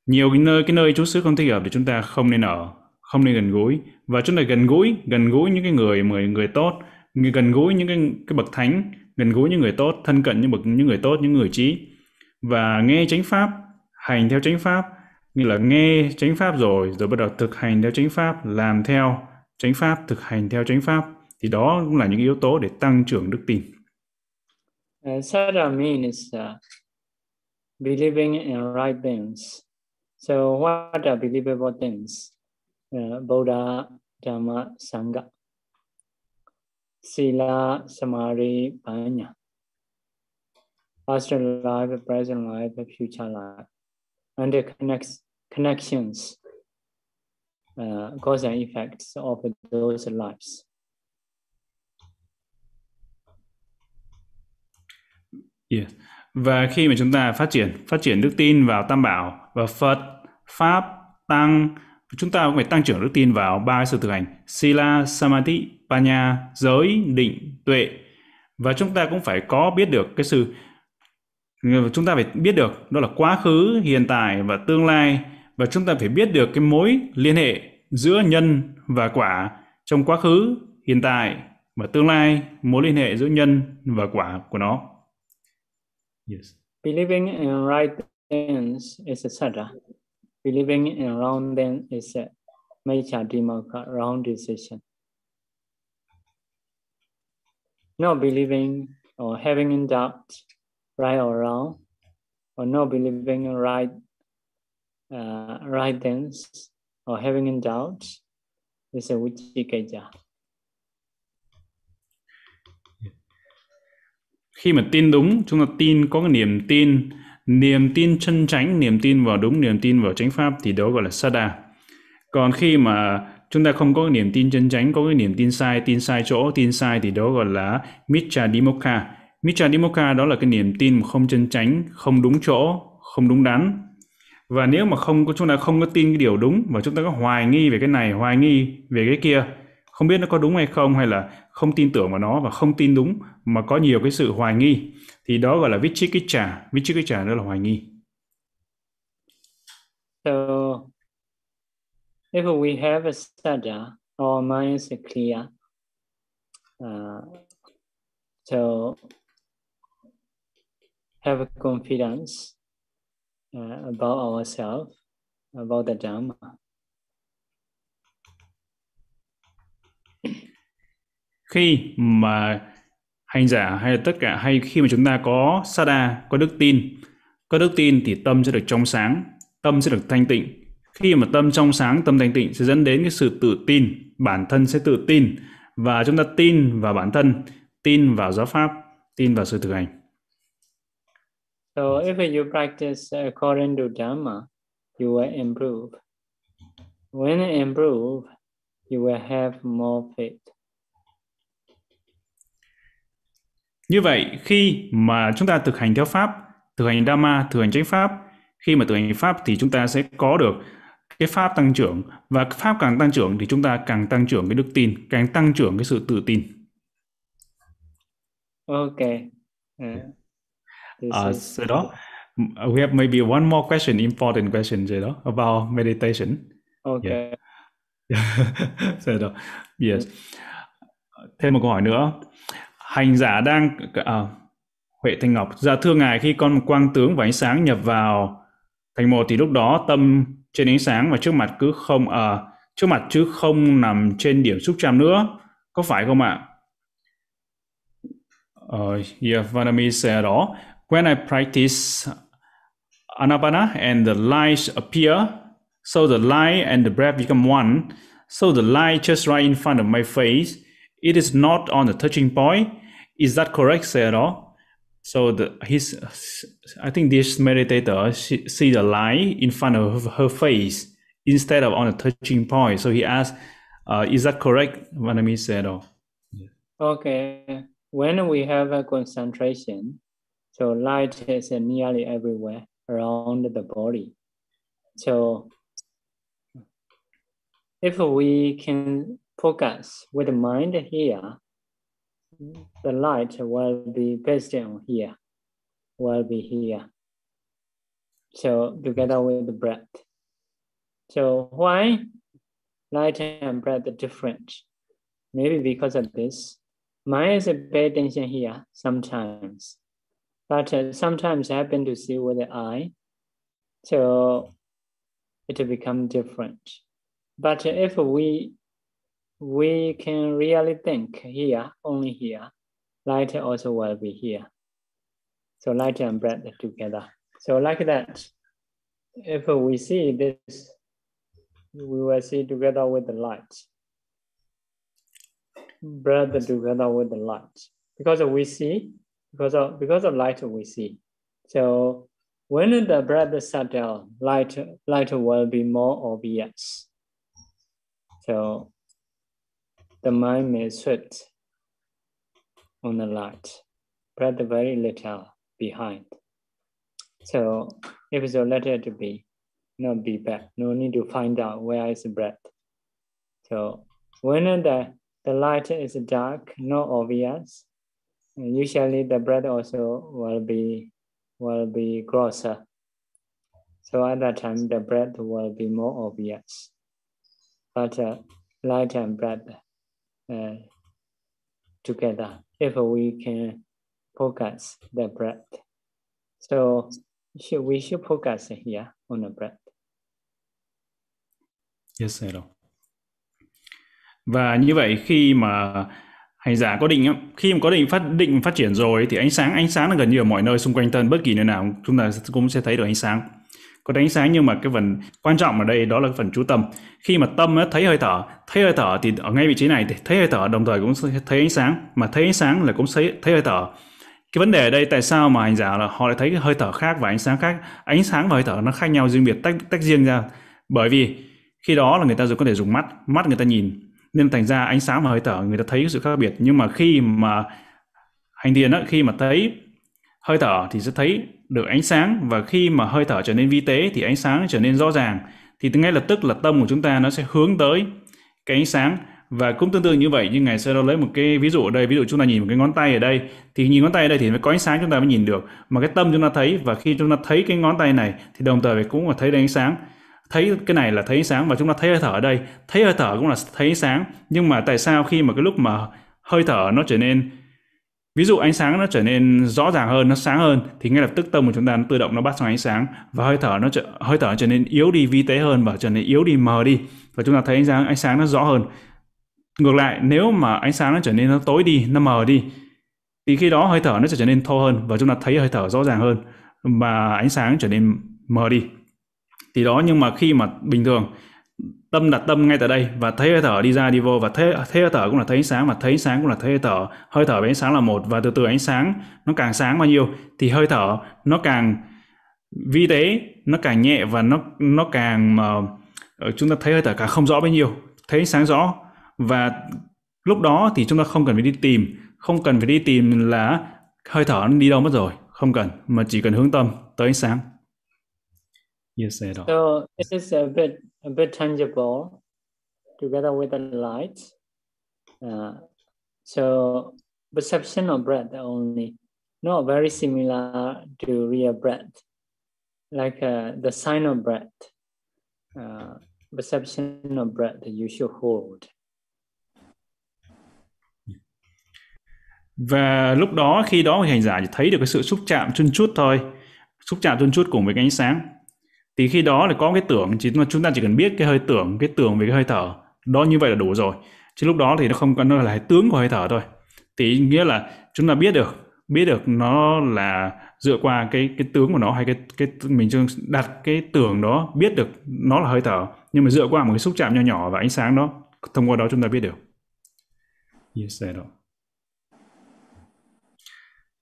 S2: Nhiều cái nơi cái nơi chú xứ không thích hợp thì chúng ta không nên ở không nên gần gũi và chúng ta gần gũi gần gũi những cái người người người tốt gần gũi những cái cái bậc thánh gần gũi những người tốt thân cận những bậc những người tốt những người trí và nghe chánh pháp hành theo chánh pháp như là nghe chánh pháp rồi rồi bắt đầu thực hành theo chánh pháp làm theo chánh pháp thực hành theo chánh pháp thì đó cũng là những yếu tố để tăng trưởng đức tin.
S3: Uh, Sada means uh, believing in right things. So what are believable things? Uh, Buddha, Dhamma, Sangha. Sila, Samadhi, Panya. Past life, present life, future life. And the connects, connections, uh, cause and effects of those lives.
S2: Yeah. Và khi mà chúng ta phát triển phát triển đức tin vào Tam Bảo và Phật, Pháp, Tăng, chúng ta cũng phải tăng trưởng đức tin vào ba sự thực hành Sila, Samadhi, Panya, giới, định, tuệ. Và chúng ta cũng phải có biết được cái sự chúng ta phải biết được đó là quá khứ, hiện tại và tương lai và chúng ta phải biết được cái mối liên hệ giữa nhân và quả trong quá khứ, hiện tại và tương lai, mối liên hệ giữa nhân và quả của nó. Yes.
S3: Believing in right things is a. Believing in wrong then is a major dimaka, wrong decision. Not believing or having in doubt, right or wrong, or not believing in right, uh, right things, or having in doubt is a wichikeja.
S2: khi mà tin đúng chúng ta tin có cái niềm tin niềm tin chân chánh, niềm tin vào đúng, niềm tin vào chánh pháp thì đó gọi là sada. Còn khi mà chúng ta không có niềm tin chân chánh, có cái niềm tin sai tin sai chỗ, tin sai thì đó gọi là micha dimokha micha dimokha đó là cái niềm tin không chân chánh, không đúng chỗ, không đúng đắn. Và nếu mà không có, chúng ta không có tin cái điều đúng và chúng ta có hoài nghi về cái này, hoài nghi về cái kia, không biết nó có đúng hay không, hay là không tin tưởng vào nó và không tin đúng mà có nhiều cái sự hoài nghi thì đó gọi là vichikicca vichikicca đó là hoài nghi.
S3: So if we have a sada our mind is clear uh, so have confidence uh, about ourselves about the dhamma
S2: khi mà hành giả hay là tất cả hay khi mà chúng ta có sada có đức tin có đức tin thì tâm sẽ được trong sáng tâm sẽ được thanh tịnh khi mà tâm trong sáng tâm thanh tịnh sẽ dẫn đến cái sự tự tin bản thân sẽ tự tin và chúng ta tin vào bản thân tin vào giáo pháp tin vào sự thực hành
S3: So if you practice according to Dhamma, you will improve. When you improve, you will have more faith.
S2: Như vậy, khi mà chúng ta thực hành theo Pháp, thực hành Dhamma, thực hành chánh Pháp, khi mà thực hành Pháp thì chúng ta sẽ có được cái Pháp tăng trưởng và Pháp càng tăng trưởng thì chúng ta càng tăng trưởng cái đức tin, càng tăng trưởng cái sự tự tin.
S3: Okay.
S2: Uh, uh, so đó, we have maybe one more question, important question gì đó about meditation.
S3: Okay.
S2: Yeah. so đó, yes. Thêm một câu hỏi nữa hành giả đang à, Huệ Thanh Ngọc. Dạ thưa ngài khi con quang tướng và ánh sáng nhập vào thành một thì lúc đó tâm trên ánh sáng và trước mặt cứ không à, trước mặt chứ không nằm trên điểm xúc chạm nữa. Có phải không ạ? Uh, yeah, Vanami said đó. When I practice Anapana and the lights appear so the light and the breath become one so the light just right in front of my face. It is not on the touching point. Is that correct, Sarah? So the his, I think this meditator she, see the light in front of her face instead of on a touching point. So he asked, uh, "Is that correct?" Vanami said, "Oh."
S3: Okay. When we have a concentration, so light is nearly everywhere around the body. So if we can focus with the mind here, the light will be based on here, will be here. So together with the breath. So why light and breath are different? Maybe because of this. Mine is a pay attention here sometimes, but uh, sometimes happen to see with the eye. So it will become different. But if we we can really think here, only here, light also will be here. So light and breath together. So like that, if we see this, we will see together with the light. Breath together with the light. Because we see, because of because of light we see. So when the breath down, light light will be more obvious. So the mind may switch on the light, but very little behind. So if it's a letter to be, not be back, no need to find out where is the breath. So when the, the light is dark, not obvious, usually the breath also will be will be grosser. So at that time the breath will be more obvious. But uh, light and breath uh, together if we can focus the breath. So should, we should focus here on the breath.
S2: Yes, sir. Và như vậy khi mà hành giả có định khi mà có định phát định phát triển rồi thì ánh sáng ánh sáng là gần như ở mọi nơi xung quanh thân bất kỳ nơi nào chúng ta cũng sẽ thấy được ánh sáng có ánh sáng nhưng mà cái phần quan trọng ở đây đó là phần chú tâm. Khi mà tâm thấy hơi thở, thấy hơi thở thì ở ngay vị trí này thì thấy hơi thở đồng thời cũng thấy ánh sáng, mà thấy ánh sáng là cũng thấy thấy hơi thở. Cái vấn đề ở đây tại sao mà hành giả là họ lại thấy cái hơi thở khác và ánh sáng khác? Ánh sáng và hơi thở nó khác nhau riêng biệt, tách tách riêng ra. Bởi vì khi đó là người ta có thể dùng mắt mắt người ta nhìn, nên thành ra ánh sáng và hơi thở người ta thấy sự khác biệt. Nhưng mà khi mà hành thiền á, khi mà thấy hơi thở thì sẽ thấy được ánh sáng và khi mà hơi thở trở nên vi tế thì ánh sáng trở nên rõ ràng, thì ngay lập tức là tâm của chúng ta nó sẽ hướng tới cái ánh sáng. Và cũng tương tự như vậy, như ngài sẽ lấy một cái ví dụ ở đây, ví dụ chúng ta nhìn một cái ngón tay ở đây, thì nhìn ngón tay ở đây thì mới có ánh sáng chúng ta mới nhìn được. Mà cái tâm chúng ta thấy, và khi chúng ta thấy cái ngón tay này, thì đồng thời cũng là thấy được ánh sáng. Thấy cái này là thấy ánh sáng và chúng ta thấy hơi thở ở đây. Thấy hơi thở cũng là thấy ánh sáng, nhưng mà tại sao khi mà cái lúc mà hơi thở nó trở nên ví dụ ánh sáng nó trở nên rõ ràng hơn nó sáng hơn thì ngay lập tức tâm của chúng ta nó tự động nó bắt sang ánh sáng và hơi thở nó trở, hơi thở trở nên yếu đi vi tế hơn và trở nên yếu đi mờ đi. Và chúng ta thấy ánh sáng ánh sáng nó rõ hơn. Ngược lại nếu mà ánh sáng nó trở nên nó tối đi nó mờ đi thì khi đó hơi thở nó sẽ trở nên thô hơn và chúng ta thấy hơi thở rõ ràng hơn và ánh sáng trở nên mờ đi. Thì đó nhưng mà khi mà bình thường tâm đặt tâm ngay tại đây và thấy hơi thở đi ra đi vô và thấy thấy hơi thở cũng là thấy ánh sáng và thấy ánh sáng cũng là thấy hơi thở. Hơi thở với ánh sáng là một và từ từ ánh sáng nó càng sáng bao nhiêu thì hơi thở nó càng vi tế nó càng nhẹ và nó nó càng uh, chúng ta thấy hơi thở càng không rõ bao nhiêu thấy ánh sáng rõ. Và lúc đó thì chúng ta không cần phải đi tìm không cần phải đi tìm là hơi thở nó đi đâu mất rồi không cần mà chỉ cần hướng tâm tới ánh sáng.
S3: Yes so this is a bit a bit tangible together with the light. Uh, so perception of breath only, not very similar to real breath, like uh, the sign of breath. Uh, perception of breath you should hold.
S2: Và lúc đó khi đó hành giả chỉ thấy được cái sự xúc chạm chân chút thôi, xúc chạm chân chút cùng với cái ánh sáng thì khi đó là có cái tưởng, chỉ chúng ta chỉ cần biết cái hơi tưởng, cái tưởng về cái hơi thở, đó như vậy là đủ rồi. Chứ lúc đó thì nó không cần nó là tướng của hơi thở thôi. Thì nghĩa là chúng ta biết được biết được nó là dựa qua cái cái tướng của nó hay cái cái, mình đặt cái tưởng đó, biết được nó là hơi thở, nhưng mà dựa qua một cái xúc chạm nho nhỏ và ánh sáng đó, thông qua đó chúng ta biết được. Yes đó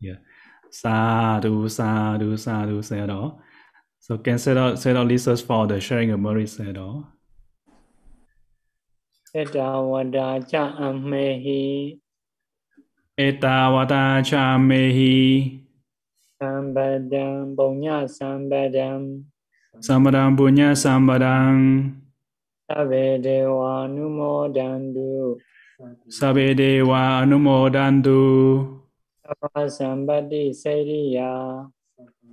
S2: yeah. Sa du sa du sa du xe đó. So can set out set out listeners for the sharing of memories at all?
S3: Etawada cha amehi.
S2: Etawada cha amehi.
S3: Sambadam punya sambadam.
S2: Sambadam punya sambadam.
S3: Sabe dewa numodandu.
S2: Sabe Dewa Anumodantu
S3: Sabba Sambati Seriya
S2: Sabba Sambadi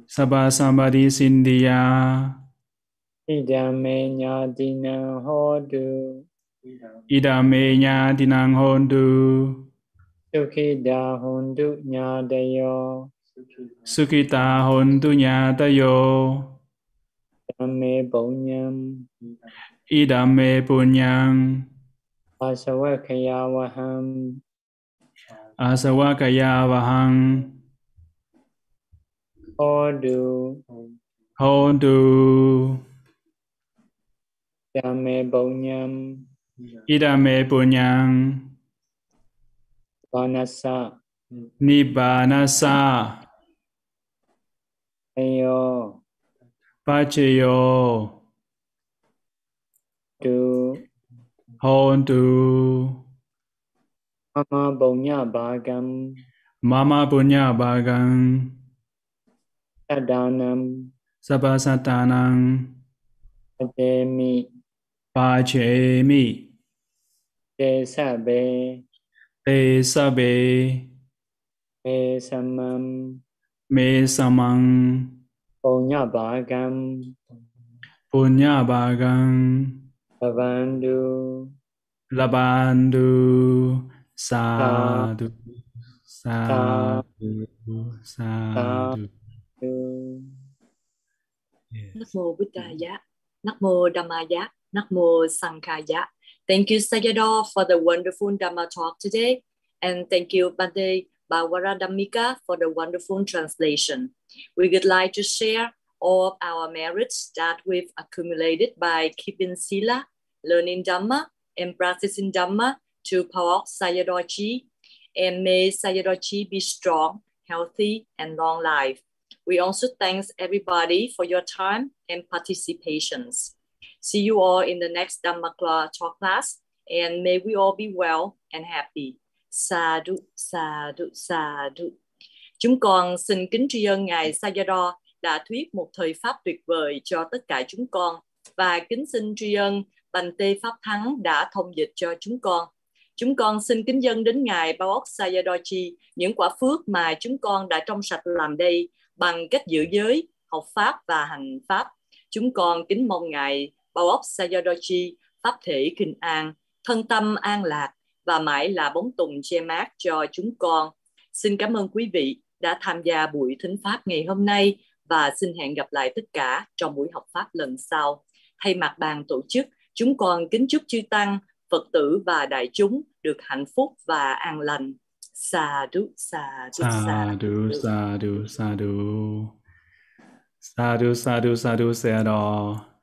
S2: Sindhya
S3: Idame Nyatina Hodu
S2: Idame Nyatinang Hondu.
S3: Sukhida Hondu Nyadayo.
S2: Sukita Hontu Nyatayo
S3: Dame Bonyam
S2: Idame Punyang
S3: Asawakaya Waham
S2: Asawakaya Vahang
S3: Hodu
S2: Hontu
S3: Dame Bonyam.
S2: Idame Punyang
S3: Vanasa
S2: Nibbanasa.
S3: Ayo
S2: Pachayo
S3: Du
S2: Hontu
S3: Mama Bonya Bhagam.
S2: Mama Punya Bhagang
S3: Sadanam
S2: Sabasatanang
S3: Ademi
S2: Pachemi.
S3: Desabe
S2: Te Sabe
S3: Me Samam
S2: Me Samang
S3: Bonya Bhagam
S2: Punya Bhagang
S3: Bhavandu
S2: Labandu Sadhu. Sadhu Sadhu.
S3: Du
S4: Nam mô Buddhaya, Nam mô Dhammaya, Nam mô Sankhaya. Thank you, Sayadaw, for the wonderful Dhamma talk today. And thank you, Bhante Bawara Dhammika, for the wonderful translation. We would like to share all our merits that we've accumulated by keeping Sila, learning Dhamma, and practicing Dhamma to power Sayadaw Chi. And may Sayadaw Chi be strong, healthy, and long life. We also thanks everybody for your time and participations. See you all in the next Dhamma talk class, and may we all be well and happy. Sadhu, sadhu, sadhu. Chúng con xin kính tri ân Ngài Sayadaw đã thuyết một thời Pháp tuyệt vời cho tất cả chúng con và kính xin tri ân Bành Tê Pháp Thắng đã thông dịch cho chúng con. Chúng con xin kính dân đến Ngài Bao Ốc Sayadaw Chi những quả phước mà chúng con đã trong sạch làm đây bằng cách giữ giới, học Pháp và hành Pháp. Chúng con kính mong Ngài Bao Ốc Sayadochi, Pháp thể kinh an, thân tâm an lạc và mãi là bóng tùng che mát cho chúng con. Xin cảm ơn quý vị đã tham gia buổi thính Pháp ngày hôm nay và xin hẹn gặp lại tất cả trong buổi học Pháp lần sau. Thay mặt bàn tổ chức, chúng con kính chúc chư Tăng, Phật tử và đại chúng được hạnh phúc và an lành. Sa đu, sa đu, sa
S2: Sadhu Sadhu Sadhu Sadhu Sadhu Sadhu Sayadaw